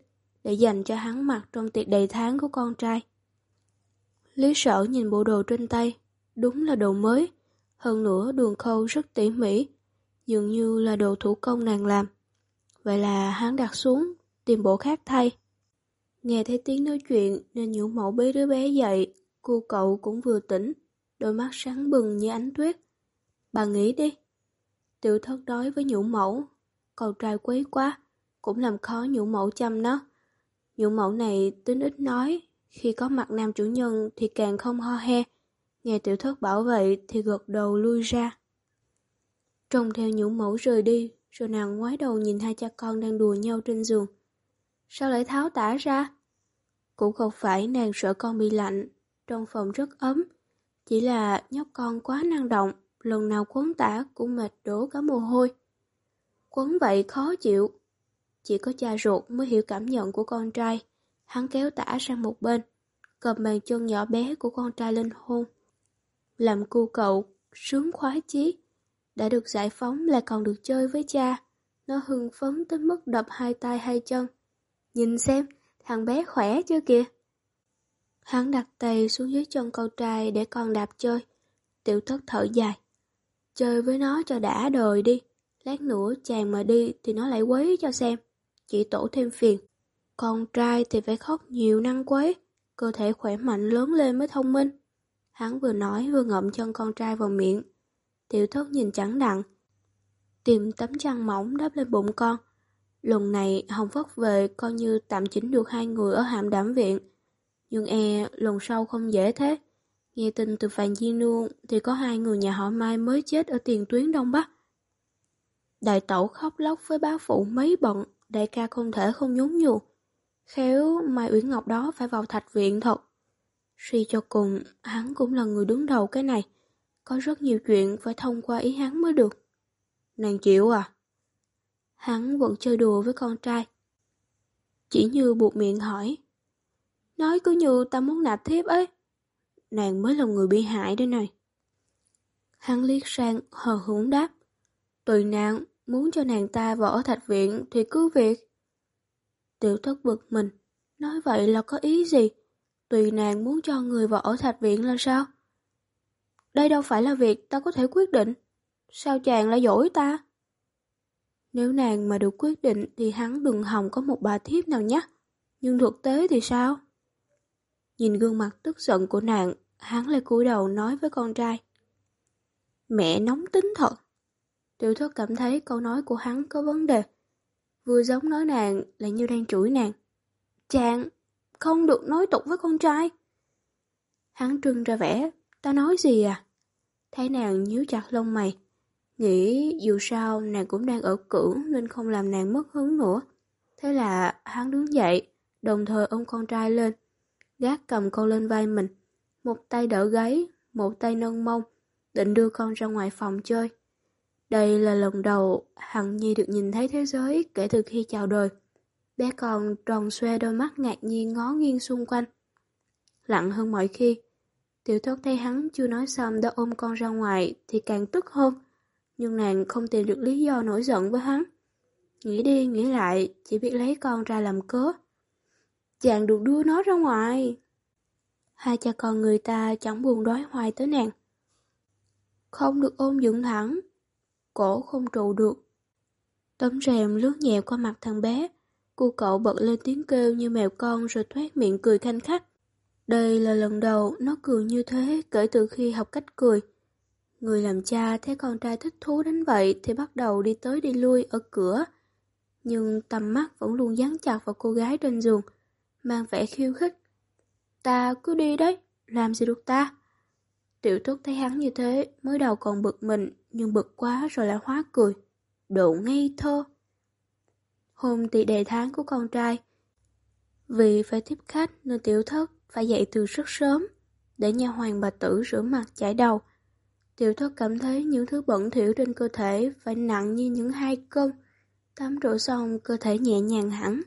để dành cho hắn mặc trong tiệc đầy tháng của con trai. Lý sở nhìn bộ đồ trên tay, đúng là đồ mới, hơn nữa đường khâu rất tỉ mỉ, dường như là đồ thủ công nàng làm. Vậy là hắn đặt xuống, tìm bộ khác thay. Nghe thấy tiếng nói chuyện nên nhũ mẫu bế đứa bé dậy, cô cậu cũng vừa tỉnh, đôi mắt sáng bừng như ánh tuyết. Bà nghĩ đi. Tiểu thất đói với nhũ mẫu, cầu trai quấy quá, cũng làm khó nhũ mẫu chăm nó. Nhũ mẫu này tính ít nói, khi có mặt nam chủ nhân thì càng không ho he. Nghe tiểu thất bảo vậy thì gật đầu lui ra. Trông theo nhũ mẫu rời đi, rồi nàng ngoái đầu nhìn hai cha con đang đùa nhau trên giường. Sao lại tháo tả ra? Cũng không phải nàng sợ con bị lạnh, trong phòng rất ấm. Chỉ là nhóc con quá năng động, lần nào quấn tả cũng mệt đổ cả mồ hôi. Quấn vậy khó chịu. Chỉ có cha ruột mới hiểu cảm nhận của con trai. Hắn kéo tả sang một bên, cầm bàn chân nhỏ bé của con trai lên hôn. Làm cu cậu, sướng khoái chí. Đã được giải phóng là còn được chơi với cha. Nó hưng phấn tới mức đập hai tay hai chân. Nhìn xem, thằng bé khỏe chưa kìa. Hắn đặt tay xuống dưới chân con trai để con đạp chơi. Tiểu thất thở dài. Chơi với nó cho đã đời đi. Lát nữa chàng mà đi thì nó lại quấy cho xem. Chỉ tổ thêm phiền. Con trai thì phải khóc nhiều năng quấy. Cơ thể khỏe mạnh lớn lên mới thông minh. Hắn vừa nói vừa ngậm chân con trai vào miệng. Tiểu thất nhìn chẳng đặng. Tìm tấm chăn mỏng đắp lên bụng con. Lần này Hồng Phất về coi như tạm chỉnh được hai người ở hạm đảm viện. Nhưng e lần sau không dễ thế. Nghe tin từ Phạm Di Nương thì có hai người nhà họ Mai mới chết ở tiền tuyến Đông Bắc. Đại tẩu khóc lóc với bá phụ mấy bận, đại ca không thể không nhún nhường. Khéo Mai Uyển Ngọc đó phải vào thạch viện thật. Suy cho cùng, hắn cũng là người đứng đầu cái này. Có rất nhiều chuyện phải thông qua ý hắn mới được. Nàng chịu à? Hắn vẫn chơi đùa với con trai. Chỉ như buộc miệng hỏi. Nói cứ như ta muốn nạp thiếp ấy. Nàng mới là người bị hại đây này. Hắn liếc sang hờ hững đáp. Tùy nàng, muốn cho nàng ta vào ở thạch viện thì cứ việc. Tiểu thất bực mình, nói vậy là có ý gì? Tùy nàng muốn cho người vào ở thạch viện là sao? Đây đâu phải là việc ta có thể quyết định. Sao chàng lại dỗi ta? Nếu nàng mà được quyết định thì hắn đừng hòng có một bà thiếp nào nhé. Nhưng thực tế thì sao? Nhìn gương mặt tức giận của nàng, hắn lại cúi đầu nói với con trai. Mẹ nóng tính thật. Tiểu thất cảm thấy câu nói của hắn có vấn đề. Vừa giống nói nàng lại như đang chửi nàng. Chàng, không được nói tục với con trai. Hắn trưng ra vẻ, ta nói gì à? Thấy nàng nhíu chặt lông mày, nghĩ dù sao nàng cũng đang ở cưỡng nên không làm nàng mất hứng nữa. Thế là hắn đứng dậy, đồng thời ôm con trai lên, gác cầm con lên vai mình, một tay đỡ gáy, một tay nâng mông, định đưa con ra ngoài phòng chơi. Đây là lần đầu Hằng Nhi được nhìn thấy thế giới kể từ khi chào đời. Bé con tròn xoe đôi mắt ngạc nhiên ngó nghiêng xung quanh. Lặng hơn mọi khi. Tiểu thốt thấy hắn chưa nói xong đã ôm con ra ngoài thì càng tức hơn. Nhưng nàng không tìm được lý do nổi giận với hắn. Nghĩ đi nghĩ lại, chỉ biết lấy con ra làm cớ. Chàng được đưa nó ra ngoài. Hai cha con người ta chẳng buồn đói hoài tới nàng. Không được ôm dựng thẳng, cổ không trụ được. Tấm rèm lướt nhẹ qua mặt thằng bé, cô cậu bật lên tiếng kêu như mèo con rồi thoát miệng cười thanh khách. Đây là lần đầu nó cười như thế kể từ khi học cách cười. Người làm cha thấy con trai thích thú đến vậy thì bắt đầu đi tới đi lui ở cửa. Nhưng tầm mắt vẫn luôn dán chặt vào cô gái trên giường, mang vẻ khiêu khích. Ta cứ đi đấy, làm gì được ta? Tiểu trúc thấy hắn như thế, mới đầu còn bực mình, nhưng bực quá rồi lại hóa cười. Độ ngây thơ. Hôm tỷ đề tháng của con trai, vì phải tiếp khách nên tiểu thất phải dậy từ rất sớm, để nhà hoàng bà tử rửa mặt chải đầu. Tiểu thất cảm thấy những thứ bẩn thỉu trên cơ thể phải nặng như những hai cân. Tắm rửa xong, cơ thể nhẹ nhàng hẳn.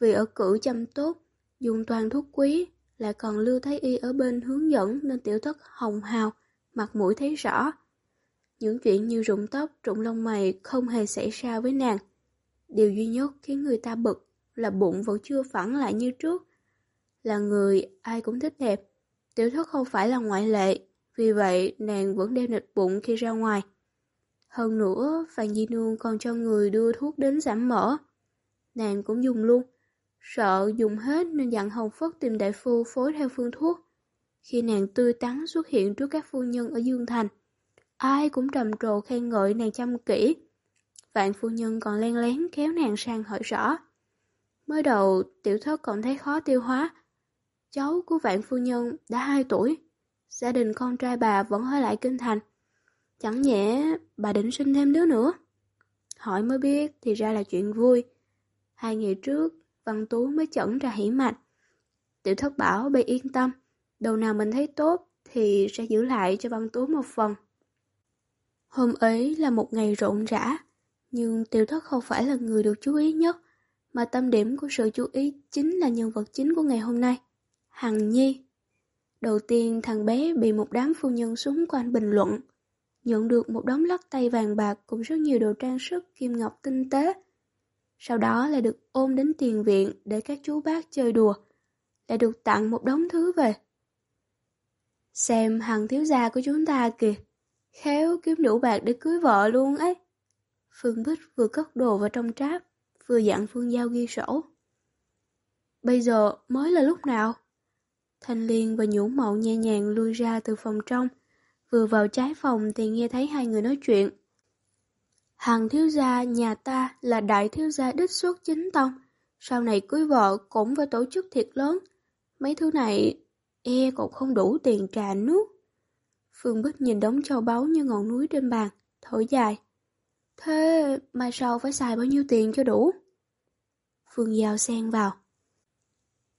Vì ở cử chăm tốt, dùng toàn thuốc quý, lại còn Lưu Thái Y ở bên hướng dẫn nên tiểu thất hồng hào, mặt mũi thấy rõ. Những chuyện như rụng tóc, rụng lông mày không hề xảy ra với nàng. Điều duy nhất khiến người ta bực là bụng vẫn chưa phẳng lại như trước. Là người ai cũng thích đẹp, tiểu thất không phải là ngoại lệ, vì vậy nàng vẫn đeo nịch bụng khi ra ngoài. Hơn nữa, Phan Di Nương còn cho người đưa thuốc đến giảm mỡ. Nàng cũng dùng luôn. Sợ dùng hết nên dặn Hồng Phất tìm đại phu phối theo phương thuốc. Khi nàng tươi tắn xuất hiện trước các phu nhân ở Dương Thành, ai cũng trầm trồ khen ngợi nàng chăm kỹ. Vạn phu nhân còn len lén kéo nàng sang hỏi rõ. Mới đầu, tiểu thất còn thấy khó tiêu hóa. Cháu của vạn phu nhân đã 2 tuổi. Gia đình con trai bà vẫn ở lại kinh thành. Chẳng nhẽ bà định sinh thêm đứa nữa. Hỏi mới biết thì ra là chuyện vui. Hai ngày trước, Văn Tú mới chẩn ra hỉ mạch. Tiểu thất bảo bị yên tâm, đầu nào mình thấy tốt thì sẽ giữ lại cho Văn Tú một phần. Hôm ấy là một ngày rộn rã, nhưng tiểu thất không phải là người được chú ý nhất, mà tâm điểm của sự chú ý chính là nhân vật chính của ngày hôm nay, Hằng Nhi. Đầu tiên thằng bé bị một đám phu nhân xung quanh bình luận, nhận được một đống lắc tay vàng bạc cùng rất nhiều đồ trang sức kim ngọc tinh tế sau đó lại được ôm đến tiền viện để các chú bác chơi đùa, lại được tặng một đống thứ về. Xem hằng thiếu gia của chúng ta kìa, khéo kiếm đủ bạc để cưới vợ luôn ấy. Phương Bích vừa cất đồ vào trong tráp, vừa dặn Phương Giao ghi sổ. Bây giờ mới là lúc nào? Thanh Liên và Nhũ Mậu nhẹ nhàng lui ra từ phòng trong, vừa vào trái phòng thì nghe thấy hai người nói chuyện. Hàng thiếu gia nhà ta là đại thiếu gia đích xuất chính tông. Sau này cưới vợ cũng phải tổ chức thiệt lớn. Mấy thứ này e cũng không đủ tiền trà nước. Phương Bích nhìn đống châu báu như ngọn núi trên bàn, thở dài. Thế mai sau phải xài bao nhiêu tiền cho đủ? Phương Giao xen vào.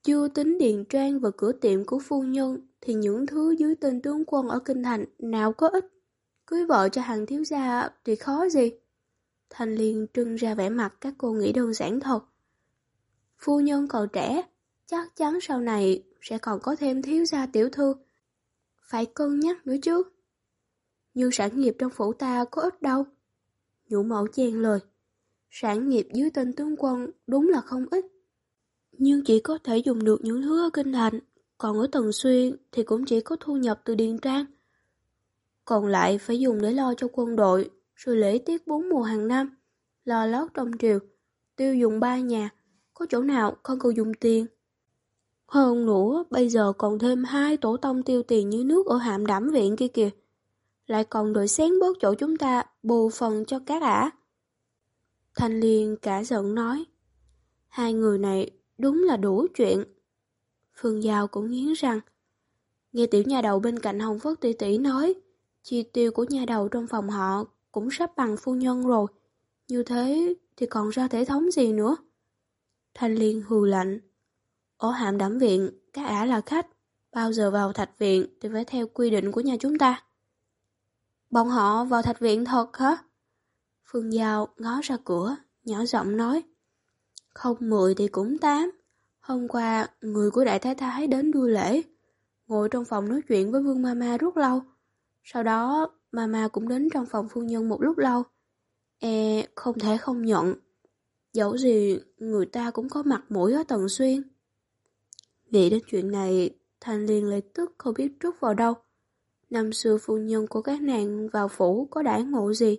Chưa tính điện trang và cửa tiệm của phu nhân thì những thứ dưới tên tướng quân ở Kinh Thành nào có ích. Cưới vợ cho hàng thiếu gia thì khó gì. Thanh Liên trưng ra vẻ mặt các cô nghĩ đơn giản thật. Phu nhân còn trẻ, chắc chắn sau này sẽ còn có thêm thiếu gia tiểu thư. Phải cân nhắc nữa chứ. Nhưng sản nghiệp trong phủ ta có ít đâu. Nhũ mẫu chen lời. Sản nghiệp dưới tên tướng quân đúng là không ít. Nhưng chỉ có thể dùng được những thứ ở kinh thành, còn ở Tần Xuyên thì cũng chỉ có thu nhập từ điền trang. Còn lại phải dùng để lo cho quân đội rồi lễ tiết bốn mùa hàng năm, lo lót trong triều, tiêu dùng ba nhà, có chỗ nào không cần dùng tiền. Hơn nữa, bây giờ còn thêm hai tổ tông tiêu tiền như nước ở hạm đảm viện kia kìa. Lại còn đội xén bớt chỗ chúng ta, bù phần cho các ả. Thanh Liên cả giận nói, hai người này đúng là đủ chuyện. Phương Giao cũng nghiến răng. Nghe tiểu nhà đầu bên cạnh Hồng Phất tỷ tỷ nói, chi tiêu của nhà đầu trong phòng họ cũng sắp bằng phu nhân rồi. Như thế thì còn ra thể thống gì nữa? Thanh Liên hừ lạnh. Ở hạm đảm viện, các ả là khách, bao giờ vào thạch viện thì phải theo quy định của nhà chúng ta. Bọn họ vào thạch viện thật hả? Phương Giao ngó ra cửa, nhỏ giọng nói. Không mười thì cũng tám. Hôm qua, người của đại thái thái đến đua lễ, ngồi trong phòng nói chuyện với Vương Mama rất lâu. Sau đó, Mama cũng đến trong phòng phu nhân một lúc lâu. E, không thể không nhận. Dẫu gì, người ta cũng có mặt mũi ở Tần Xuyên. Nghĩ đến chuyện này, Thanh Liên lại tức không biết trút vào đâu. Năm xưa phu nhân của các nàng vào phủ có đãi ngộ gì?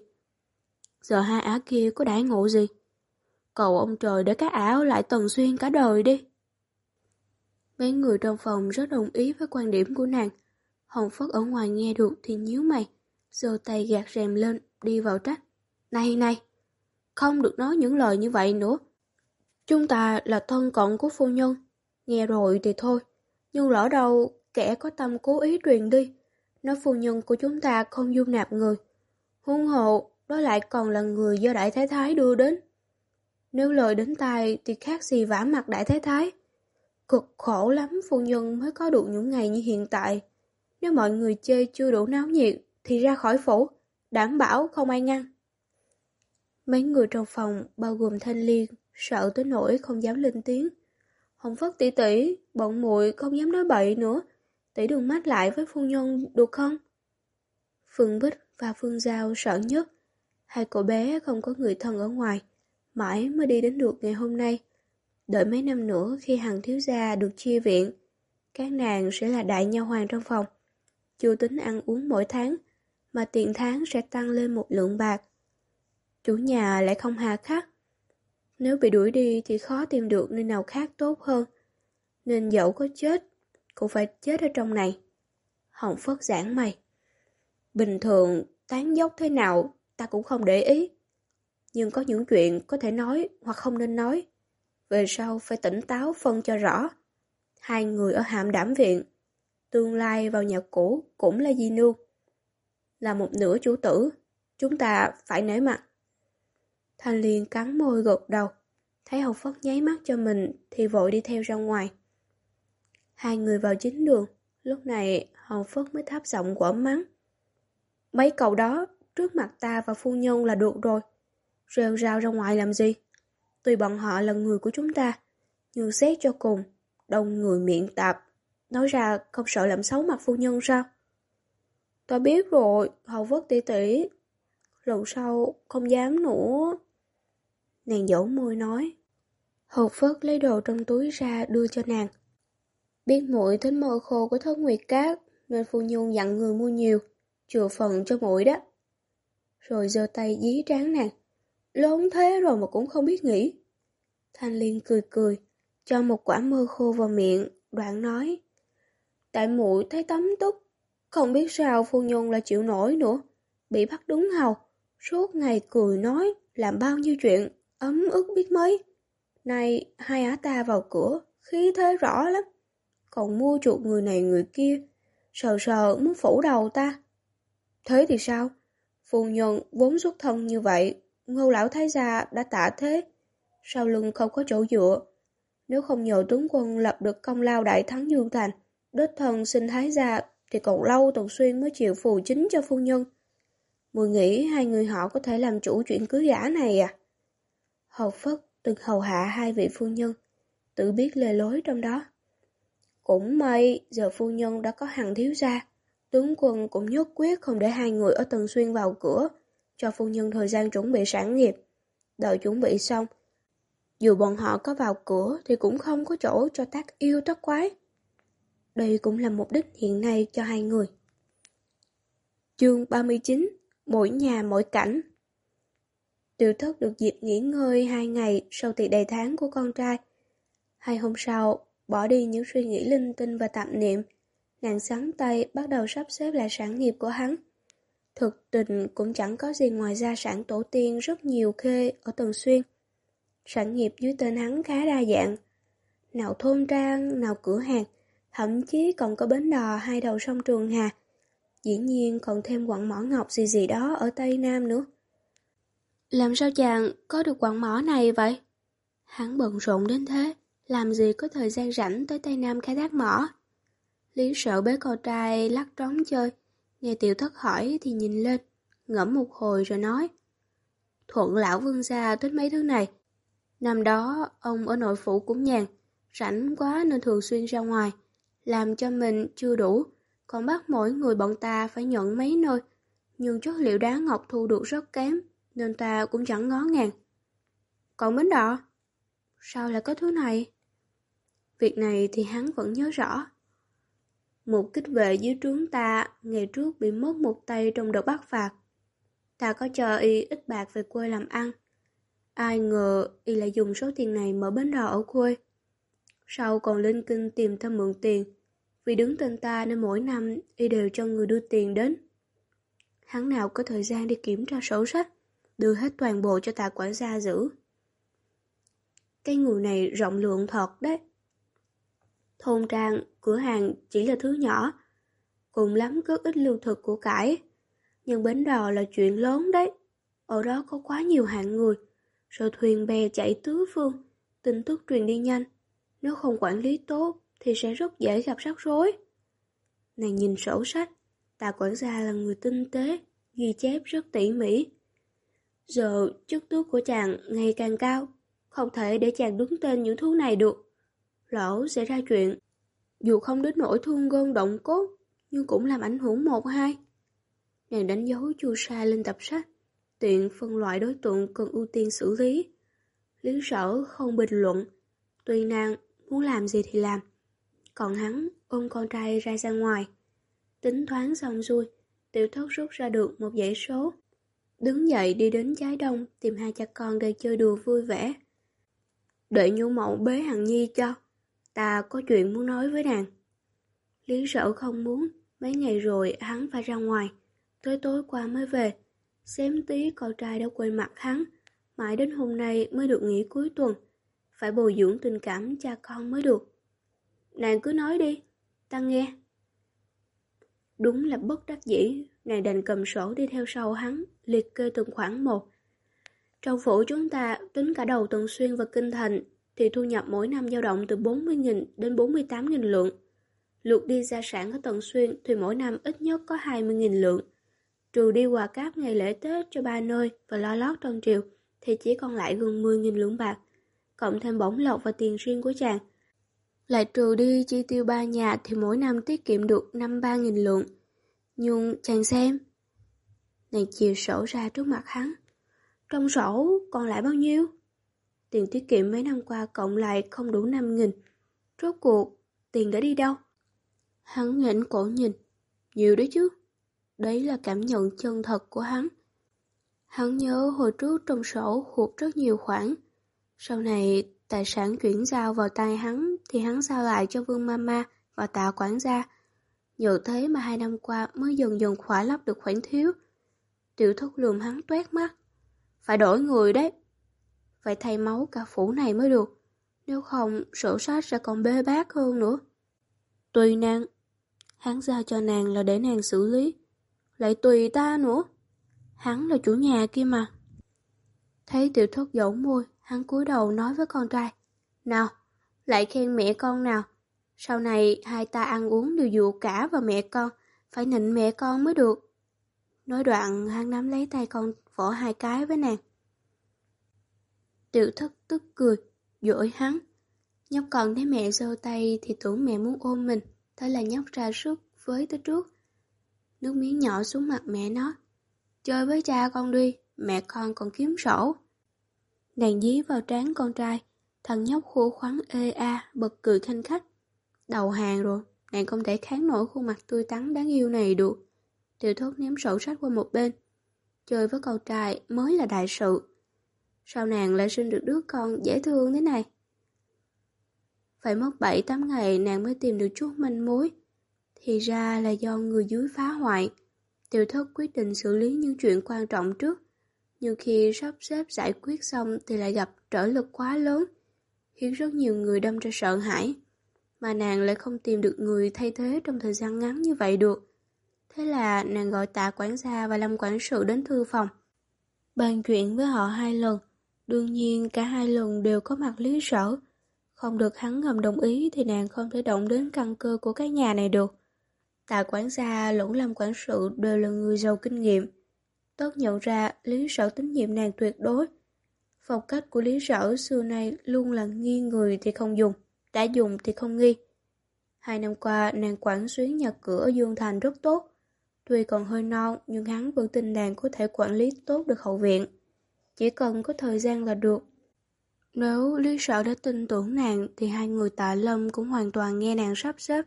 Giờ hai ả kia có đãi ngộ gì? Cầu ông trời để các ảo lại Tần Xuyên cả đời đi. Mấy người trong phòng rất đồng ý với quan điểm của nàng. Hồng Phất ở ngoài nghe được thì nhíu mày, giơ tay gạt rèm lên, đi vào trách. Này này, không được nói những lời như vậy nữa. Chúng ta là thân cận của phu nhân, nghe rồi thì thôi, nhưng lỡ đâu kẻ có tâm cố ý truyền đi, nói phu nhân của chúng ta không dung nạp người. Huống hộ, đó lại còn là người do đại thái thái đưa đến. Nếu lời đến tai thì khác gì vả mặt đại thái thái. Cực khổ lắm phu nhân mới có đủ những ngày như hiện tại. Nếu mọi người chơi chưa đủ náo nhiệt thì ra khỏi phủ, đảm bảo không ai ngăn. Mấy người trong phòng, bao gồm Thanh Liên, sợ tới nỗi không dám lên tiếng. Hồng Phất tỷ tỷ, bọn muội không dám nói bậy nữa. Tỷ đừng mát lại với phu nhân được không? Phương Bích và Phương Giao sợ nhất. Hai cô bé không có người thân ở ngoài, mãi mới đi đến được ngày hôm nay. Đợi mấy năm nữa khi Hằng thiếu gia được chia viện, các nàng sẽ là đại nha hoàng trong phòng. Chưa tính ăn uống mỗi tháng, mà tiền tháng sẽ tăng lên một lượng bạc. Chủ nhà lại không hà khắc. Nếu bị đuổi đi thì khó tìm được nơi nào khác tốt hơn. Nên dẫu có chết, cũng phải chết ở trong này. Hồng Phất giảng mày. Bình thường, tán dốc thế nào, ta cũng không để ý. Nhưng có những chuyện có thể nói hoặc không nên nói. Về sau phải tỉnh táo phân cho rõ. Hai người ở hạm đảm viện. Tương lai vào nhà cũ cũng là di nương. Là một nửa chủ tử, chúng ta phải nể mặt. Thanh liền cắn môi gật đầu. Thấy Hồng Phất nháy mắt cho mình thì vội đi theo ra ngoài. Hai người vào chính đường. Lúc này Hồng Phất mới tháp giọng quả mắng. Mấy cậu đó trước mặt ta và phu nhân là được rồi. Rêu rao ra ngoài làm gì? Tuy bọn họ là người của chúng ta, nhưng xét cho cùng, đông người miệng tạp. Nói ra không sợ làm xấu mặt phu nhân sao? Ta biết rồi, hậu vất tỷ tỷ. Lần sau không dám nữa. Nàng dẫu môi nói. Hậu vất lấy đồ trong túi ra đưa cho nàng. Biết muội thích mơ khô của thất nguyệt cát, nên phu nhân dặn người mua nhiều, chừa phần cho muội đó. Rồi giơ tay dí tráng nàng. Lớn thế rồi mà cũng không biết nghĩ. Thanh Liên cười cười, cho một quả mơ khô vào miệng, đoạn nói. Tại muội thấy tấm túc, không biết sao phu nhân là chịu nổi nữa. Bị bắt đúng hầu, suốt ngày cười nói, làm bao nhiêu chuyện, ấm ức biết mấy. Này, hai á ta vào cửa, khí thế rõ lắm. Còn mua chuột người này người kia, sờ sờ muốn phủ đầu ta. Thế thì sao? Phu nhân vốn xuất thân như vậy, ngô lão thái gia đã tạ thế. Sau lưng không có chỗ dựa. Nếu không nhờ tướng quân lập được công lao đại thắng Dương Thành, đích thần xin thái gia thì còn lâu Tần Xuyên mới chịu phù chính cho phu nhân. Mùi nghĩ hai người họ có thể làm chủ chuyện cưới gã này à? Hầu Phất từng hầu hạ hai vị phu nhân, tự biết lề lối trong đó. Cũng may, giờ phu nhân đã có hàng thiếu gia, tướng quân cũng nhất quyết không để hai người ở Tần Xuyên vào cửa, cho phu nhân thời gian chuẩn bị sản nghiệp. Đợi chuẩn bị xong, dù bọn họ có vào cửa thì cũng không có chỗ cho tác yêu tất quái. Đây cũng là mục đích hiện nay cho hai người. Chương 39 Mỗi nhà mỗi cảnh Tiểu thất được dịp nghỉ ngơi hai ngày sau tiệc đầy tháng của con trai. Hai hôm sau, bỏ đi những suy nghĩ linh tinh và tạm niệm, nàng sáng tay bắt đầu sắp xếp lại sản nghiệp của hắn. Thực tình cũng chẳng có gì ngoài gia sản tổ tiên rất nhiều khê ở Tần Xuyên. Sản nghiệp dưới tên hắn khá đa dạng. Nào thôn trang, nào cửa hàng, thậm chí còn có bến đò hai đầu sông Trường Hà. Dĩ nhiên còn thêm quặng mỏ ngọc gì gì đó ở Tây Nam nữa. Làm sao chàng có được quặng mỏ này vậy? Hắn bận rộn đến thế, làm gì có thời gian rảnh tới Tây Nam khai thác mỏ. Lý sợ bế con trai lắc trống chơi, nghe tiểu thất hỏi thì nhìn lên, ngẫm một hồi rồi nói. Thuận lão vương gia thích mấy thứ này. Năm đó, ông ở nội phủ cũng nhàn, rảnh quá nên thường xuyên ra ngoài, làm cho mình chưa đủ, còn bắt mỗi người bọn ta phải nhận mấy nơi. Nhưng chất liệu đá ngọc thu được rất kém, nên ta cũng chẳng ngó ngàng. Còn bến đỏ? Sao lại có thứ này? Việc này thì hắn vẫn nhớ rõ. Một kích vệ dưới trướng ta ngày trước bị mất một tay trong đợt bắt phạt. Ta có cho y ít bạc về quê làm ăn. Ai ngờ y lại dùng số tiền này mở bến đò ở quê. Sau còn lên kinh tìm thăm mượn tiền. Vì đứng tên ta nên mỗi năm y đều cho người đưa tiền đến. Hắn nào có thời gian đi kiểm tra sổ sách, đưa hết toàn bộ cho ta quản gia giữ. Cái người này rộng lượng thật đấy. Thôn trang, cửa hàng chỉ là thứ nhỏ, cùng lắm rất ít lương thực của cải. Nhưng bến đò là chuyện lớn đấy, ở đó có quá nhiều hạng người, rồi thuyền bè chạy tứ phương, tin tức truyền đi nhanh. Nếu không quản lý tốt thì sẽ rất dễ gặp rắc rối. Nàng nhìn sổ sách, ta quản gia là người tinh tế, ghi chép rất tỉ mỉ. Giờ chức tước của chàng ngày càng cao, không thể để chàng đứng tên những thứ này được. Lỗ sẽ ra chuyện. Dù không đến nỗi thương gân động cốt, nhưng cũng làm ảnh hưởng một hai. Nàng đánh dấu chu sa lên tập sách, tiện phân loại đối tượng cần ưu tiên xử lý. Lý sở không bình luận, tuy nàng muốn làm gì thì làm. Còn hắn ôm con trai ra ra ngoài. Tính thoáng xong xuôi, tiểu thất rút ra được một dãy số. Đứng dậy đi đến trái đông tìm hai cha con để chơi đùa vui vẻ. Đợi nhu mẫu bế hằng nhi cho. Ta có chuyện muốn nói với nàng. Lý sở không muốn, mấy ngày rồi hắn phải ra ngoài. Tới tối qua mới về. Xém tí con trai đã quên mặt hắn. Mãi đến hôm nay mới được nghỉ cuối tuần. Phải bồi dưỡng tình cảm cha con mới được. Nàng cứ nói đi, ta nghe. Đúng là bất đắc dĩ, nàng đành cầm sổ đi theo sau hắn, liệt kê từng khoản một. Trong phủ chúng ta tính cả đầu tuần xuyên và kinh thành thì thu nhập mỗi năm dao động từ 40.000 đến 48.000 lượng. Lượt đi gia sản ở Tần Xuyên thì mỗi năm ít nhất có 20.000 lượng. Trừ đi quà cáp ngày lễ Tết cho ba nơi và lo lót trong triều thì chỉ còn lại gần 10.000 lượng bạc. Cộng thêm bổng lộc và tiền riêng của chàng. Lại trừ đi chi tiêu ba nhà thì mỗi năm tiết kiệm được 53.000 lượng. Nhưng chàng xem. Nàng chia sổ ra trước mặt hắn. Trong sổ còn lại bao nhiêu? Tiền tiết kiệm mấy năm qua cộng lại không đủ 5 nghìn. Rốt cuộc, tiền đã đi đâu? Hắn ngẩng cổ nhìn. Nhiều đấy chứ. Đấy là cảm nhận chân thật của hắn. Hắn nhớ hồi trước trong sổ hụt rất nhiều khoản. Sau này, tài sản chuyển giao vào tay hắn thì hắn giao lại cho Vương Mama và tạ quản gia. Nhờ thế mà hai năm qua mới dần dần khỏa lấp được khoản thiếu. Tiểu thúc lườm hắn toét mắt. Phải đổi người đấy. Phải thay máu cả phủ này mới được. Nếu không, sổ sách sẽ còn bê bát hơn nữa. Tùy nàng. Hắn giao cho nàng là để nàng xử lý. Lại tùy ta nữa. Hắn là chủ nhà kia mà. Thấy tiểu thất dẫu môi, hắn cúi đầu nói với con trai. Nào, lại khen mẹ con nào. Sau này hai ta ăn uống đều dụ cả và mẹ con, phải nịnh mẹ con mới được. Nói đoạn hắn nắm lấy tay con vỗ hai cái với nàng. Tiểu thất tức cười, dỗi hắn. Nhóc còn thấy mẹ giơ tay thì tưởng mẹ muốn ôm mình, thế là nhóc ra sức với tới trước. Nước miếng nhỏ xuống mặt mẹ nó. Chơi với cha con đi, mẹ con còn kiếm sổ. Nàng dí vào trán con trai, thằng nhóc khô khoắn ê a, bật cười khanh khách. Đầu hàng rồi, nàng không thể kháng nổi khuôn mặt tươi tắn đáng yêu này được. Tiểu thốt ném sổ sách qua một bên. Chơi với con trai mới là đại sự. Sao nàng lại sinh được đứa con dễ thương thế này? Phải mất 7-8 ngày nàng mới tìm được chút manh mối. Thì ra là do người dưới phá hoại. Tiểu thất quyết định xử lý những chuyện quan trọng trước. Nhưng khi sắp xếp giải quyết xong thì lại gặp trở lực quá lớn, khiến rất nhiều người đâm ra sợ hãi. mà nàng lại không tìm được người thay thế trong thời gian ngắn như vậy được. Thế là nàng gọi tạ quản gia và lâm quản sự đến thư phòng. Bàn chuyện với họ hai lần, đương nhiên cả hai lần đều có mặt lý sở. Không được hắn ngầm đồng ý thì nàng không thể động đến căn cơ của cái nhà này được. Tạ quản gia lẫn lâm quản sự đều là người giàu kinh nghiệm. Tất nhận ra lý sở tín nhiệm nàng tuyệt đối. Phong cách của lý sở xưa nay luôn là nghi người thì không dùng, đã dùng thì không nghi. Hai năm qua nàng quản xuyến nhà cửa ở Dương Thành rất tốt. Tuy còn hơi non nhưng hắn vẫn tin nàng có thể quản lý tốt được hậu viện. Chỉ cần có thời gian là được. Nếu Lý Sở đã tin tưởng nàng thì hai người tạ lâm cũng hoàn toàn nghe nàng sắp xếp.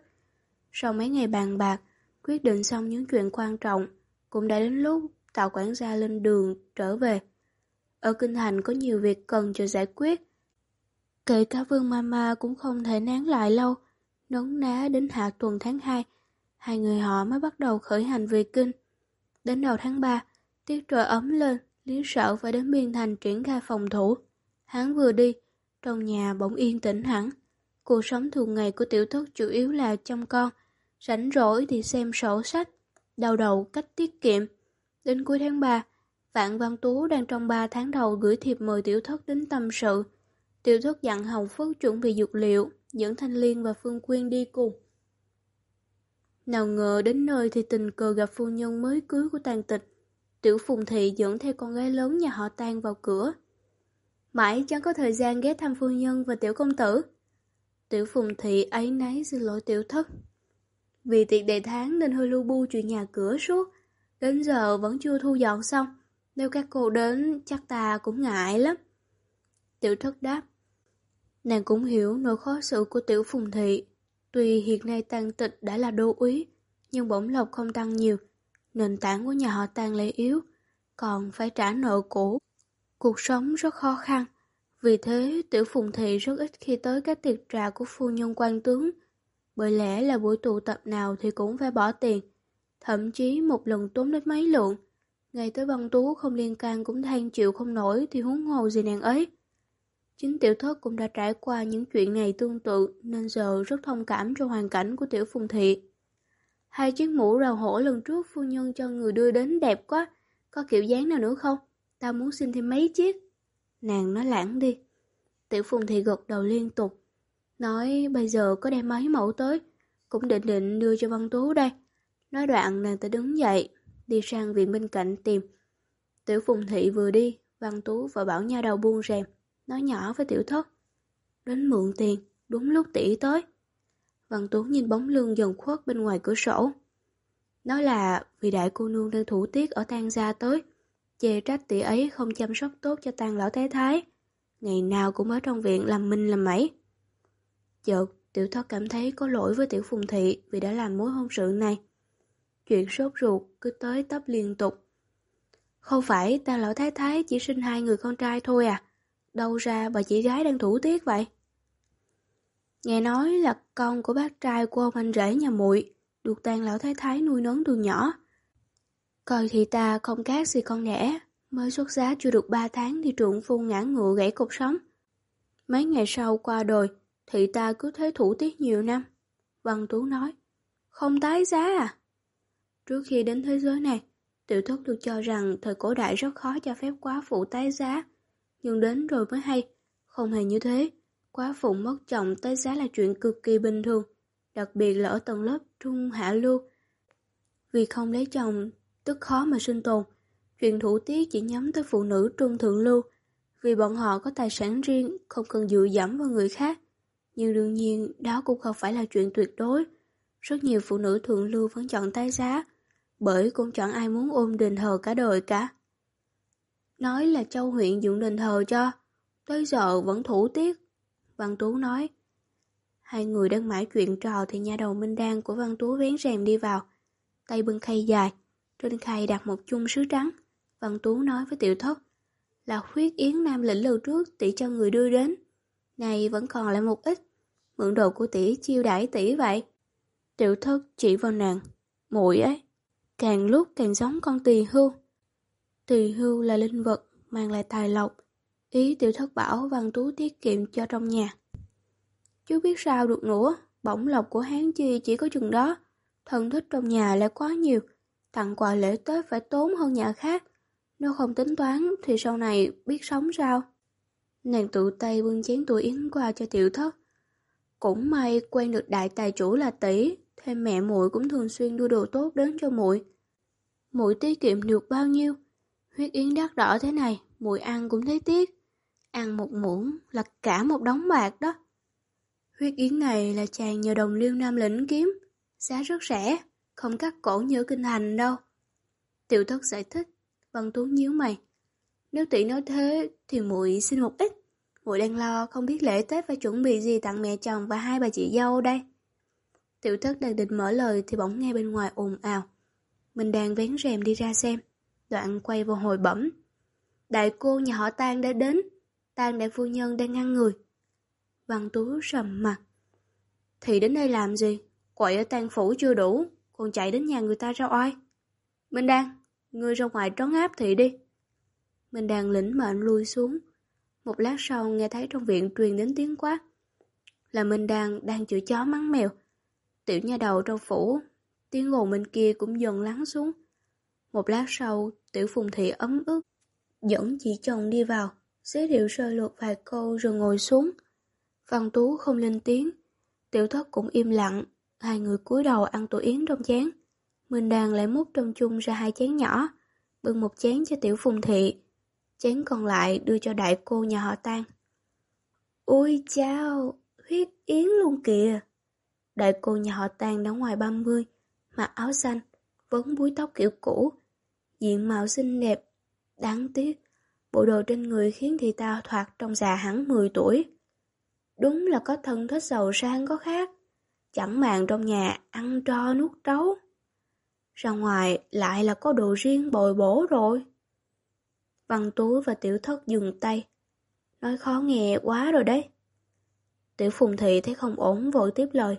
Sau mấy ngày bàn bạc, quyết định xong những chuyện quan trọng, cũng đã đến lúc tạo quản gia lên đường trở về. Ở Kinh Thành có nhiều việc cần cho giải quyết. Kể cả Vương Mama cũng không thể nán lại lâu, nấn ná đến hạ tuần tháng 2, hai người họ mới bắt đầu khởi hành về Kinh. Đến đầu tháng 3, tiết trời ấm lên, Lý sợ phải đến Biên Thành triển khai phòng thủ. Hắn vừa đi, trong nhà bỗng yên tĩnh hẳn. Cuộc sống thường ngày của tiểu thất chủ yếu là chăm con, rảnh rỗi thì xem sổ sách, đau đầu cách tiết kiệm. Đến cuối tháng 3, Vạn Văn Tú đang trong 3 tháng đầu gửi thiệp mời tiểu thất đến tâm sự. Tiểu thất dặn Hồng Phước chuẩn bị dược liệu, dẫn Thanh Liên và Phương Quyên đi cùng. Nào ngờ đến nơi thì tình cờ gặp phu nhân mới cưới của tàn tịch. Tiểu Phùng Thị dẫn theo con gái lớn nhà họ tan vào cửa. Mãi chẳng có thời gian ghé thăm phu nhân và tiểu công tử. Tiểu Phùng Thị ấy nấy xin lỗi tiểu thất. Vì tiệc đầy tháng nên hơi lưu bu chuyện nhà cửa suốt. Đến giờ vẫn chưa thu dọn xong. Nếu các cô đến chắc ta cũng ngại lắm. Tiểu thất đáp. Nàng cũng hiểu nỗi khó xử của tiểu Phùng Thị. Tuy hiện nay tăng tịch đã là đô úy, nhưng bổng lộc không tăng nhiều. Nền tảng của nhà họ tăng lại yếu, còn phải trả nợ cũ. Cuộc sống rất khó khăn. Vì thế, tiểu phùng thị rất ít khi tới các tiệc trà của phu nhân quan tướng. Bởi lẽ là buổi tụ tập nào thì cũng phải bỏ tiền. Thậm chí một lần tốn đến mấy lượng. Ngày tới băng tú không liên can cũng than chịu không nổi thì huống hồ gì nàng ấy. Chính tiểu thất cũng đã trải qua những chuyện này tương tự nên giờ rất thông cảm cho hoàn cảnh của tiểu phùng thị. Hai chiếc mũ rào hổ lần trước phu nhân cho người đưa đến đẹp quá, có kiểu dáng nào nữa không? Tao muốn xin thêm mấy chiếc. Nàng nói lãng đi. Tiểu Phùng thì gật đầu liên tục. Nói bây giờ có đem mấy mẫu tới. Cũng định định đưa cho Văn Tú đây. Nói đoạn nàng ta đứng dậy. Đi sang viện bên cạnh tìm. Tiểu Phùng Thị vừa đi. Văn Tú và bảo nha đầu buông rèm. Nói nhỏ với tiểu thất. Đến mượn tiền. Đúng lúc tỷ tới. Văn Tú nhìn bóng lưng dần khuất bên ngoài cửa sổ. Nói là vì đại cô nương đang thủ tiết ở tang gia tới chê trách tỷ ấy không chăm sóc tốt cho tang lão thái thái. Ngày nào cũng ở trong viện làm minh làm mẩy. Chợt, tiểu thất cảm thấy có lỗi với tiểu phùng thị vì đã làm mối hôn sự này. Chuyện sốt ruột cứ tới tấp liên tục. Không phải tang lão thái thái chỉ sinh hai người con trai thôi à? Đâu ra bà chị gái đang thủ tiết vậy? Nghe nói là con của bác trai của ông anh rể nhà muội được tang lão thái thái nuôi nấng từ nhỏ. Coi thì ta không khác gì con đẻ, mới xuất giá chưa được 3 tháng thì trượng phu ngã ngựa gãy cột sống. Mấy ngày sau qua đời, thị ta cứ thế thủ tiết nhiều năm. Văn Tú nói, không tái giá à? Trước khi đến thế giới này, tiểu thất được cho rằng thời cổ đại rất khó cho phép quá phụ tái giá. Nhưng đến rồi mới hay, không hề như thế. Quá phụ mất chồng tới giá là chuyện cực kỳ bình thường, đặc biệt là ở tầng lớp trung hạ lưu. Vì không lấy chồng tức khó mà sinh tồn. Chuyện thủ tiết chỉ nhắm tới phụ nữ trung thượng lưu, vì bọn họ có tài sản riêng, không cần dựa dẫm vào người khác. Nhưng đương nhiên, đó cũng không phải là chuyện tuyệt đối. Rất nhiều phụ nữ thượng lưu vẫn chọn tái giá, bởi cũng chẳng ai muốn ôm đền thờ cả đời cả. Nói là châu huyện dựng đền thờ cho, tới giờ vẫn thủ tiết. Văn Tú nói, hai người đang mãi chuyện trò thì nhà đầu Minh Đan của Văn Tú vén rèm đi vào, tay bưng khay dài, trên khay đặt một chung sứ trắng. Văn Tú nói với tiểu thất là huyết yến nam lĩnh lưu trước tỷ cho người đưa đến. Này vẫn còn lại một ít. Mượn đồ của tỷ chiêu đãi tỷ vậy. Tiểu thất chỉ vào nàng. muội ấy. Càng lúc càng giống con tỳ hưu. Tỳ hưu là linh vật mang lại tài lộc. Ý tiểu thất bảo Văn Tú tiết kiệm cho trong nhà. Chú biết sao được nữa. Bổng lộc của Hán Chi chỉ có chừng đó, thân thích trong nhà lại quá nhiều, tặng quà lễ Tết phải tốn hơn nhà khác. Nếu không tính toán thì sau này biết sống sao? Nàng tự tay bưng chén tuổi yến qua cho tiểu thất. Cũng may quen được đại tài chủ là tỷ, thêm mẹ muội cũng thường xuyên đưa đồ tốt đến cho muội. Muội tiết kiệm được bao nhiêu? Huyết yến đắt đỏ thế này, muội ăn cũng thấy tiếc. Ăn một muỗng là cả một đống bạc đó. Huyết yến này là chàng nhờ đồng liêu nam lĩnh kiếm, giá rất rẻ, không cắt cổ như kinh thành đâu. Tiểu thất giải thích, Văn Tú nhíu mày. Nếu tỷ nói thế thì muội xin một ít. Muội đang lo không biết lễ Tết phải chuẩn bị gì tặng mẹ chồng và hai bà chị dâu đây. Tiểu thất đang định mở lời thì bỗng nghe bên ngoài ồn ào. Mình đang vén rèm đi ra xem. Đoạn quay vào hồi bẩm. Đại cô nhà họ Tang đã đến. Tang đại phu nhân đang ngăn người. Văn Tú sầm mặt. Thì đến đây làm gì? Quậy ở Tang phủ chưa đủ, còn chạy đến nhà người ta ra oai. Minh Đan, ngươi ra ngoài trấn áp thị đi. Minh Đan lĩnh mệnh lui xuống. Một lát sau nghe thấy trong viện truyền đến tiếng quát. Là Minh Đan đang chửi chó mắng mèo. Tiểu nha đầu trong phủ, tiếng ồn bên kia cũng dần lắng xuống. Một lát sau, tiểu phùng thị ấm ức, dẫn chị chồng đi vào, giới thiệu sơ lược vài câu rồi ngồi xuống. Văn Tú không lên tiếng, tiểu thất cũng im lặng, hai người cúi đầu ăn tổ yến trong chén. Minh Đàn lại múc trong chung ra hai chén nhỏ, bưng một chén cho tiểu phùng thị, chén còn lại đưa cho đại cô nhà họ Tan. Ôi chao, huyết yến luôn kìa. Đại cô nhà họ Tan đã ngoài 30, mặc áo xanh, vấn búi tóc kiểu cũ, diện mạo xinh đẹp. Đáng tiếc, bộ đồ trên người khiến thị ta thoạt trong già hẳn 10 tuổi. Đúng là có thân thích giàu sang có khác, chẳng màng trong nhà ăn tro nuốt trấu. Ra ngoài lại là có đồ riêng bồi bổ rồi. Văn Tú và Tiểu Thất dừng tay. Nói khó nghe quá rồi đấy. Tiểu Phùng Thị thấy không ổn vội tiếp lời.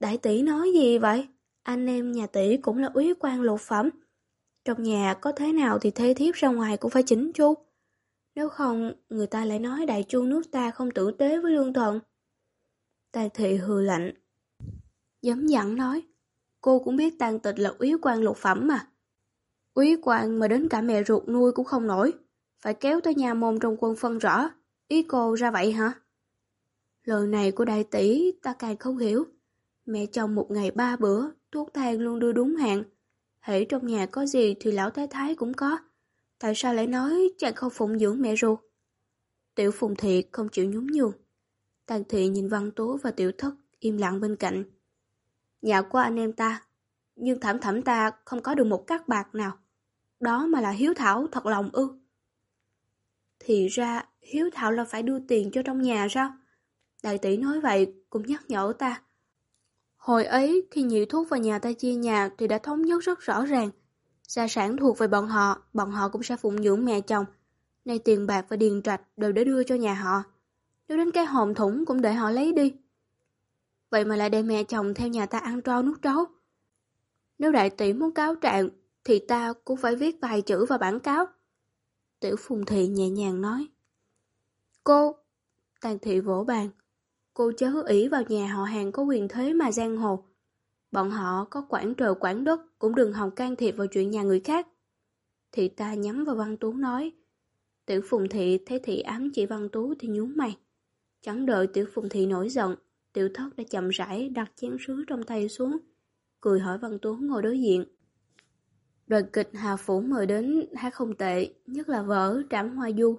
Đại tỷ nói gì vậy? Anh em nhà tỷ cũng là úy quan lục phẩm. Trong nhà có thế nào thì thế thiếp ra ngoài cũng phải chỉnh chu. Nếu không, người ta lại nói đại chu nước ta không tử tế với lương thần. Tài thị hừ lạnh. Dấm dặn nói, cô cũng biết tàn tịch là úy quan lục phẩm mà. Úy quan mà đến cả mẹ ruột nuôi cũng không nổi. Phải kéo tới nhà môn trong quân phân rõ. Ý cô ra vậy hả? Lời này của đại tỷ ta càng không hiểu. Mẹ chồng một ngày ba bữa, thuốc thang luôn đưa đúng hạn. Hễ trong nhà có gì thì lão thái thái cũng có. Tại sao lại nói chàng không phụng dưỡng mẹ ruột? Tiểu Phùng Thị không chịu nhún nhường. Tàn Thị nhìn Văn Tố và Tiểu Thất im lặng bên cạnh. Nhà của anh em ta, nhưng thảm thảm ta không có được một cát bạc nào. Đó mà là hiếu thảo thật lòng ư. Thì ra, hiếu thảo là phải đưa tiền cho trong nhà sao? Đại tỷ nói vậy cũng nhắc nhở ta. Hồi ấy, khi nhị thuốc vào nhà ta chia nhà thì đã thống nhất rất rõ ràng. Gia sản thuộc về bọn họ, bọn họ cũng sẽ phụng dưỡng mẹ chồng. Nay tiền bạc và điền trạch đều để đưa cho nhà họ. Nếu đến cái hòm thủng cũng để họ lấy đi. Vậy mà lại để mẹ chồng theo nhà ta ăn tro nuốt trấu. Nếu đại tỷ muốn cáo trạng, thì ta cũng phải viết vài chữ vào bản cáo. Tiểu Phùng Thị nhẹ nhàng nói. Cô! Tàn thị vỗ bàn. Cô chớ ý vào nhà họ hàng có quyền thế mà giang hồ. Bọn họ có quản trời quản đất cũng đừng hòng can thiệp vào chuyện nhà người khác. Thị ta nhắm vào Văn Tú nói. Tiểu Phùng Thị thấy thị ám chỉ Văn Tú thì nhún mày. Chẳng đợi Tiểu Phùng Thị nổi giận, Tiểu Thất đã chậm rãi đặt chén sứ trong tay xuống, cười hỏi Văn Tú ngồi đối diện. Đoàn kịch Hà Phủ mời đến hát không tệ, nhất là vở Trảm Hoa Du.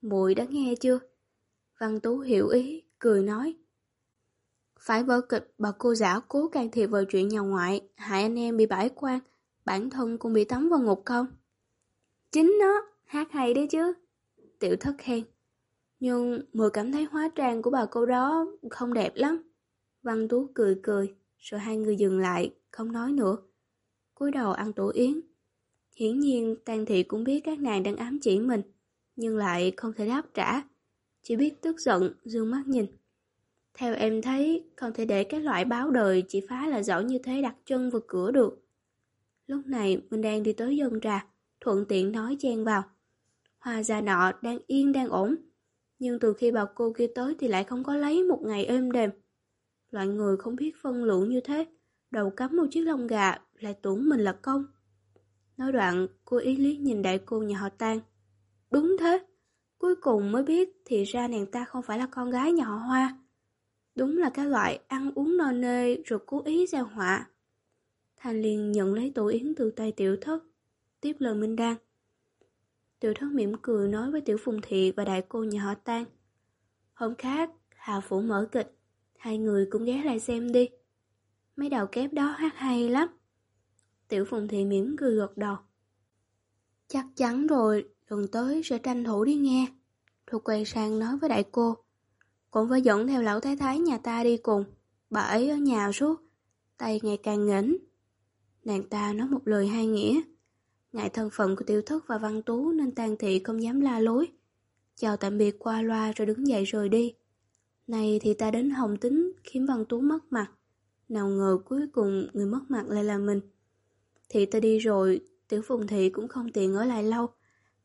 Mùi đã nghe chưa? Văn Tú hiểu ý, cười nói. Phải vở kịch bà cô giả cố can thiệp vào chuyện nhà ngoại, hại anh em bị bãi quan, bản thân cũng bị tắm vào ngục không? Chính nó, hát hay đấy chứ. Tiểu thất khen. Nhưng mười cảm thấy hóa trang của bà cô đó không đẹp lắm. Văn Tú cười cười, rồi hai người dừng lại, không nói nữa. cúi đầu ăn tổ yến. Hiển nhiên Tàn Thị cũng biết các nàng đang ám chỉ mình, nhưng lại không thể đáp trả. Chỉ biết tức giận, dương mắt nhìn. Theo em thấy, không thể để cái loại báo đời chỉ phá là giỏi như thế đặt chân vào cửa được. Lúc này mình đang đi tới dân trà, thuận tiện nói chen vào. Hoa già nọ đang yên đang ổn, nhưng từ khi bà cô kia tới thì lại không có lấy một ngày êm đềm. Loại người không biết phân lượng như thế, đầu cắm một chiếc lông gà lại tưởng mình là công. Nói đoạn, cô ý liếc nhìn đại cô nhà họ Tan. Đúng thế, cuối cùng mới biết thì ra nàng ta không phải là con gái nhỏ Hoa. Đúng là cái loại ăn uống no nê rồi cố ý gieo họa. Thanh liền nhận lấy tổ yến từ tay tiểu thất, tiếp lời Minh Đan. Tiểu thất mỉm cười nói với tiểu phùng thị và đại cô nhà họ Tan. Hôm khác, Hà Phủ mở kịch, hai người cũng ghé lại xem đi. Mấy đầu kép đó hát hay lắm. Tiểu phùng thị mỉm cười gật đầu. Chắc chắn rồi, lần tới sẽ tranh thủ đi nghe. tôi quay sang nói với đại cô. Cũng phải dẫn theo lão thái thái nhà ta đi cùng. Bà ấy ở nhà suốt, tay ngày càng nghỉnh. Nàng ta nói một lời hai nghĩa. Ngại thân phận của tiểu thất và văn tú nên tàn thị không dám la lối. Chào tạm biệt qua loa rồi đứng dậy rồi đi. Này thì ta đến hồng tính khiến văn tú mất mặt. Nào ngờ cuối cùng người mất mặt lại là mình. Thì ta đi rồi, tiểu phùng thị cũng không tiện ở lại lâu.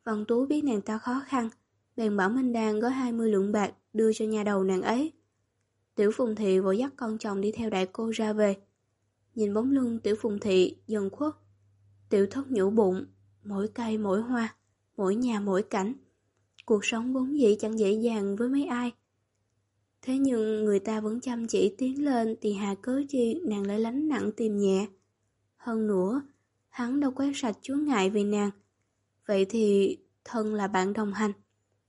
Văn tú biết nàng ta khó khăn, bèn bảo Minh Đan gói 20 lượng bạc đưa cho nhà đầu nàng ấy. Tiểu phùng thị vội dắt con chồng đi theo đại cô ra về. Nhìn bóng lưng tiểu phùng thị dần khuất. Tiểu thất nhủ bụng, mỗi cây mỗi hoa, mỗi nhà mỗi cảnh. Cuộc sống vốn dĩ chẳng dễ dàng với mấy ai. Thế nhưng người ta vẫn chăm chỉ tiến lên thì hà cớ chi nàng lại lánh nặng tìm nhẹ. Hơn nữa, hắn đâu quét sạch chúa ngại vì nàng. Vậy thì thân là bạn đồng hành,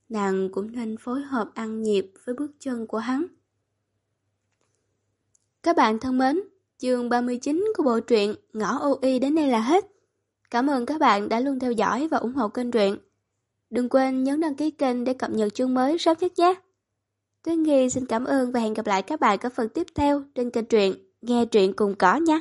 nàng cũng nên phối hợp ăn nhịp với bước chân của hắn. Các bạn thân mến, chương 39 của bộ truyện Ngõ ô y đến đây là hết. Cảm ơn các bạn đã luôn theo dõi và ủng hộ kênh truyện. Đừng quên nhấn đăng ký kênh để cập nhật chương mới sớm nhất nhé. Tuyết Nghi xin cảm ơn và hẹn gặp lại các bạn ở phần tiếp theo trên kênh truyện Nghe truyện cùng cỏ nhé.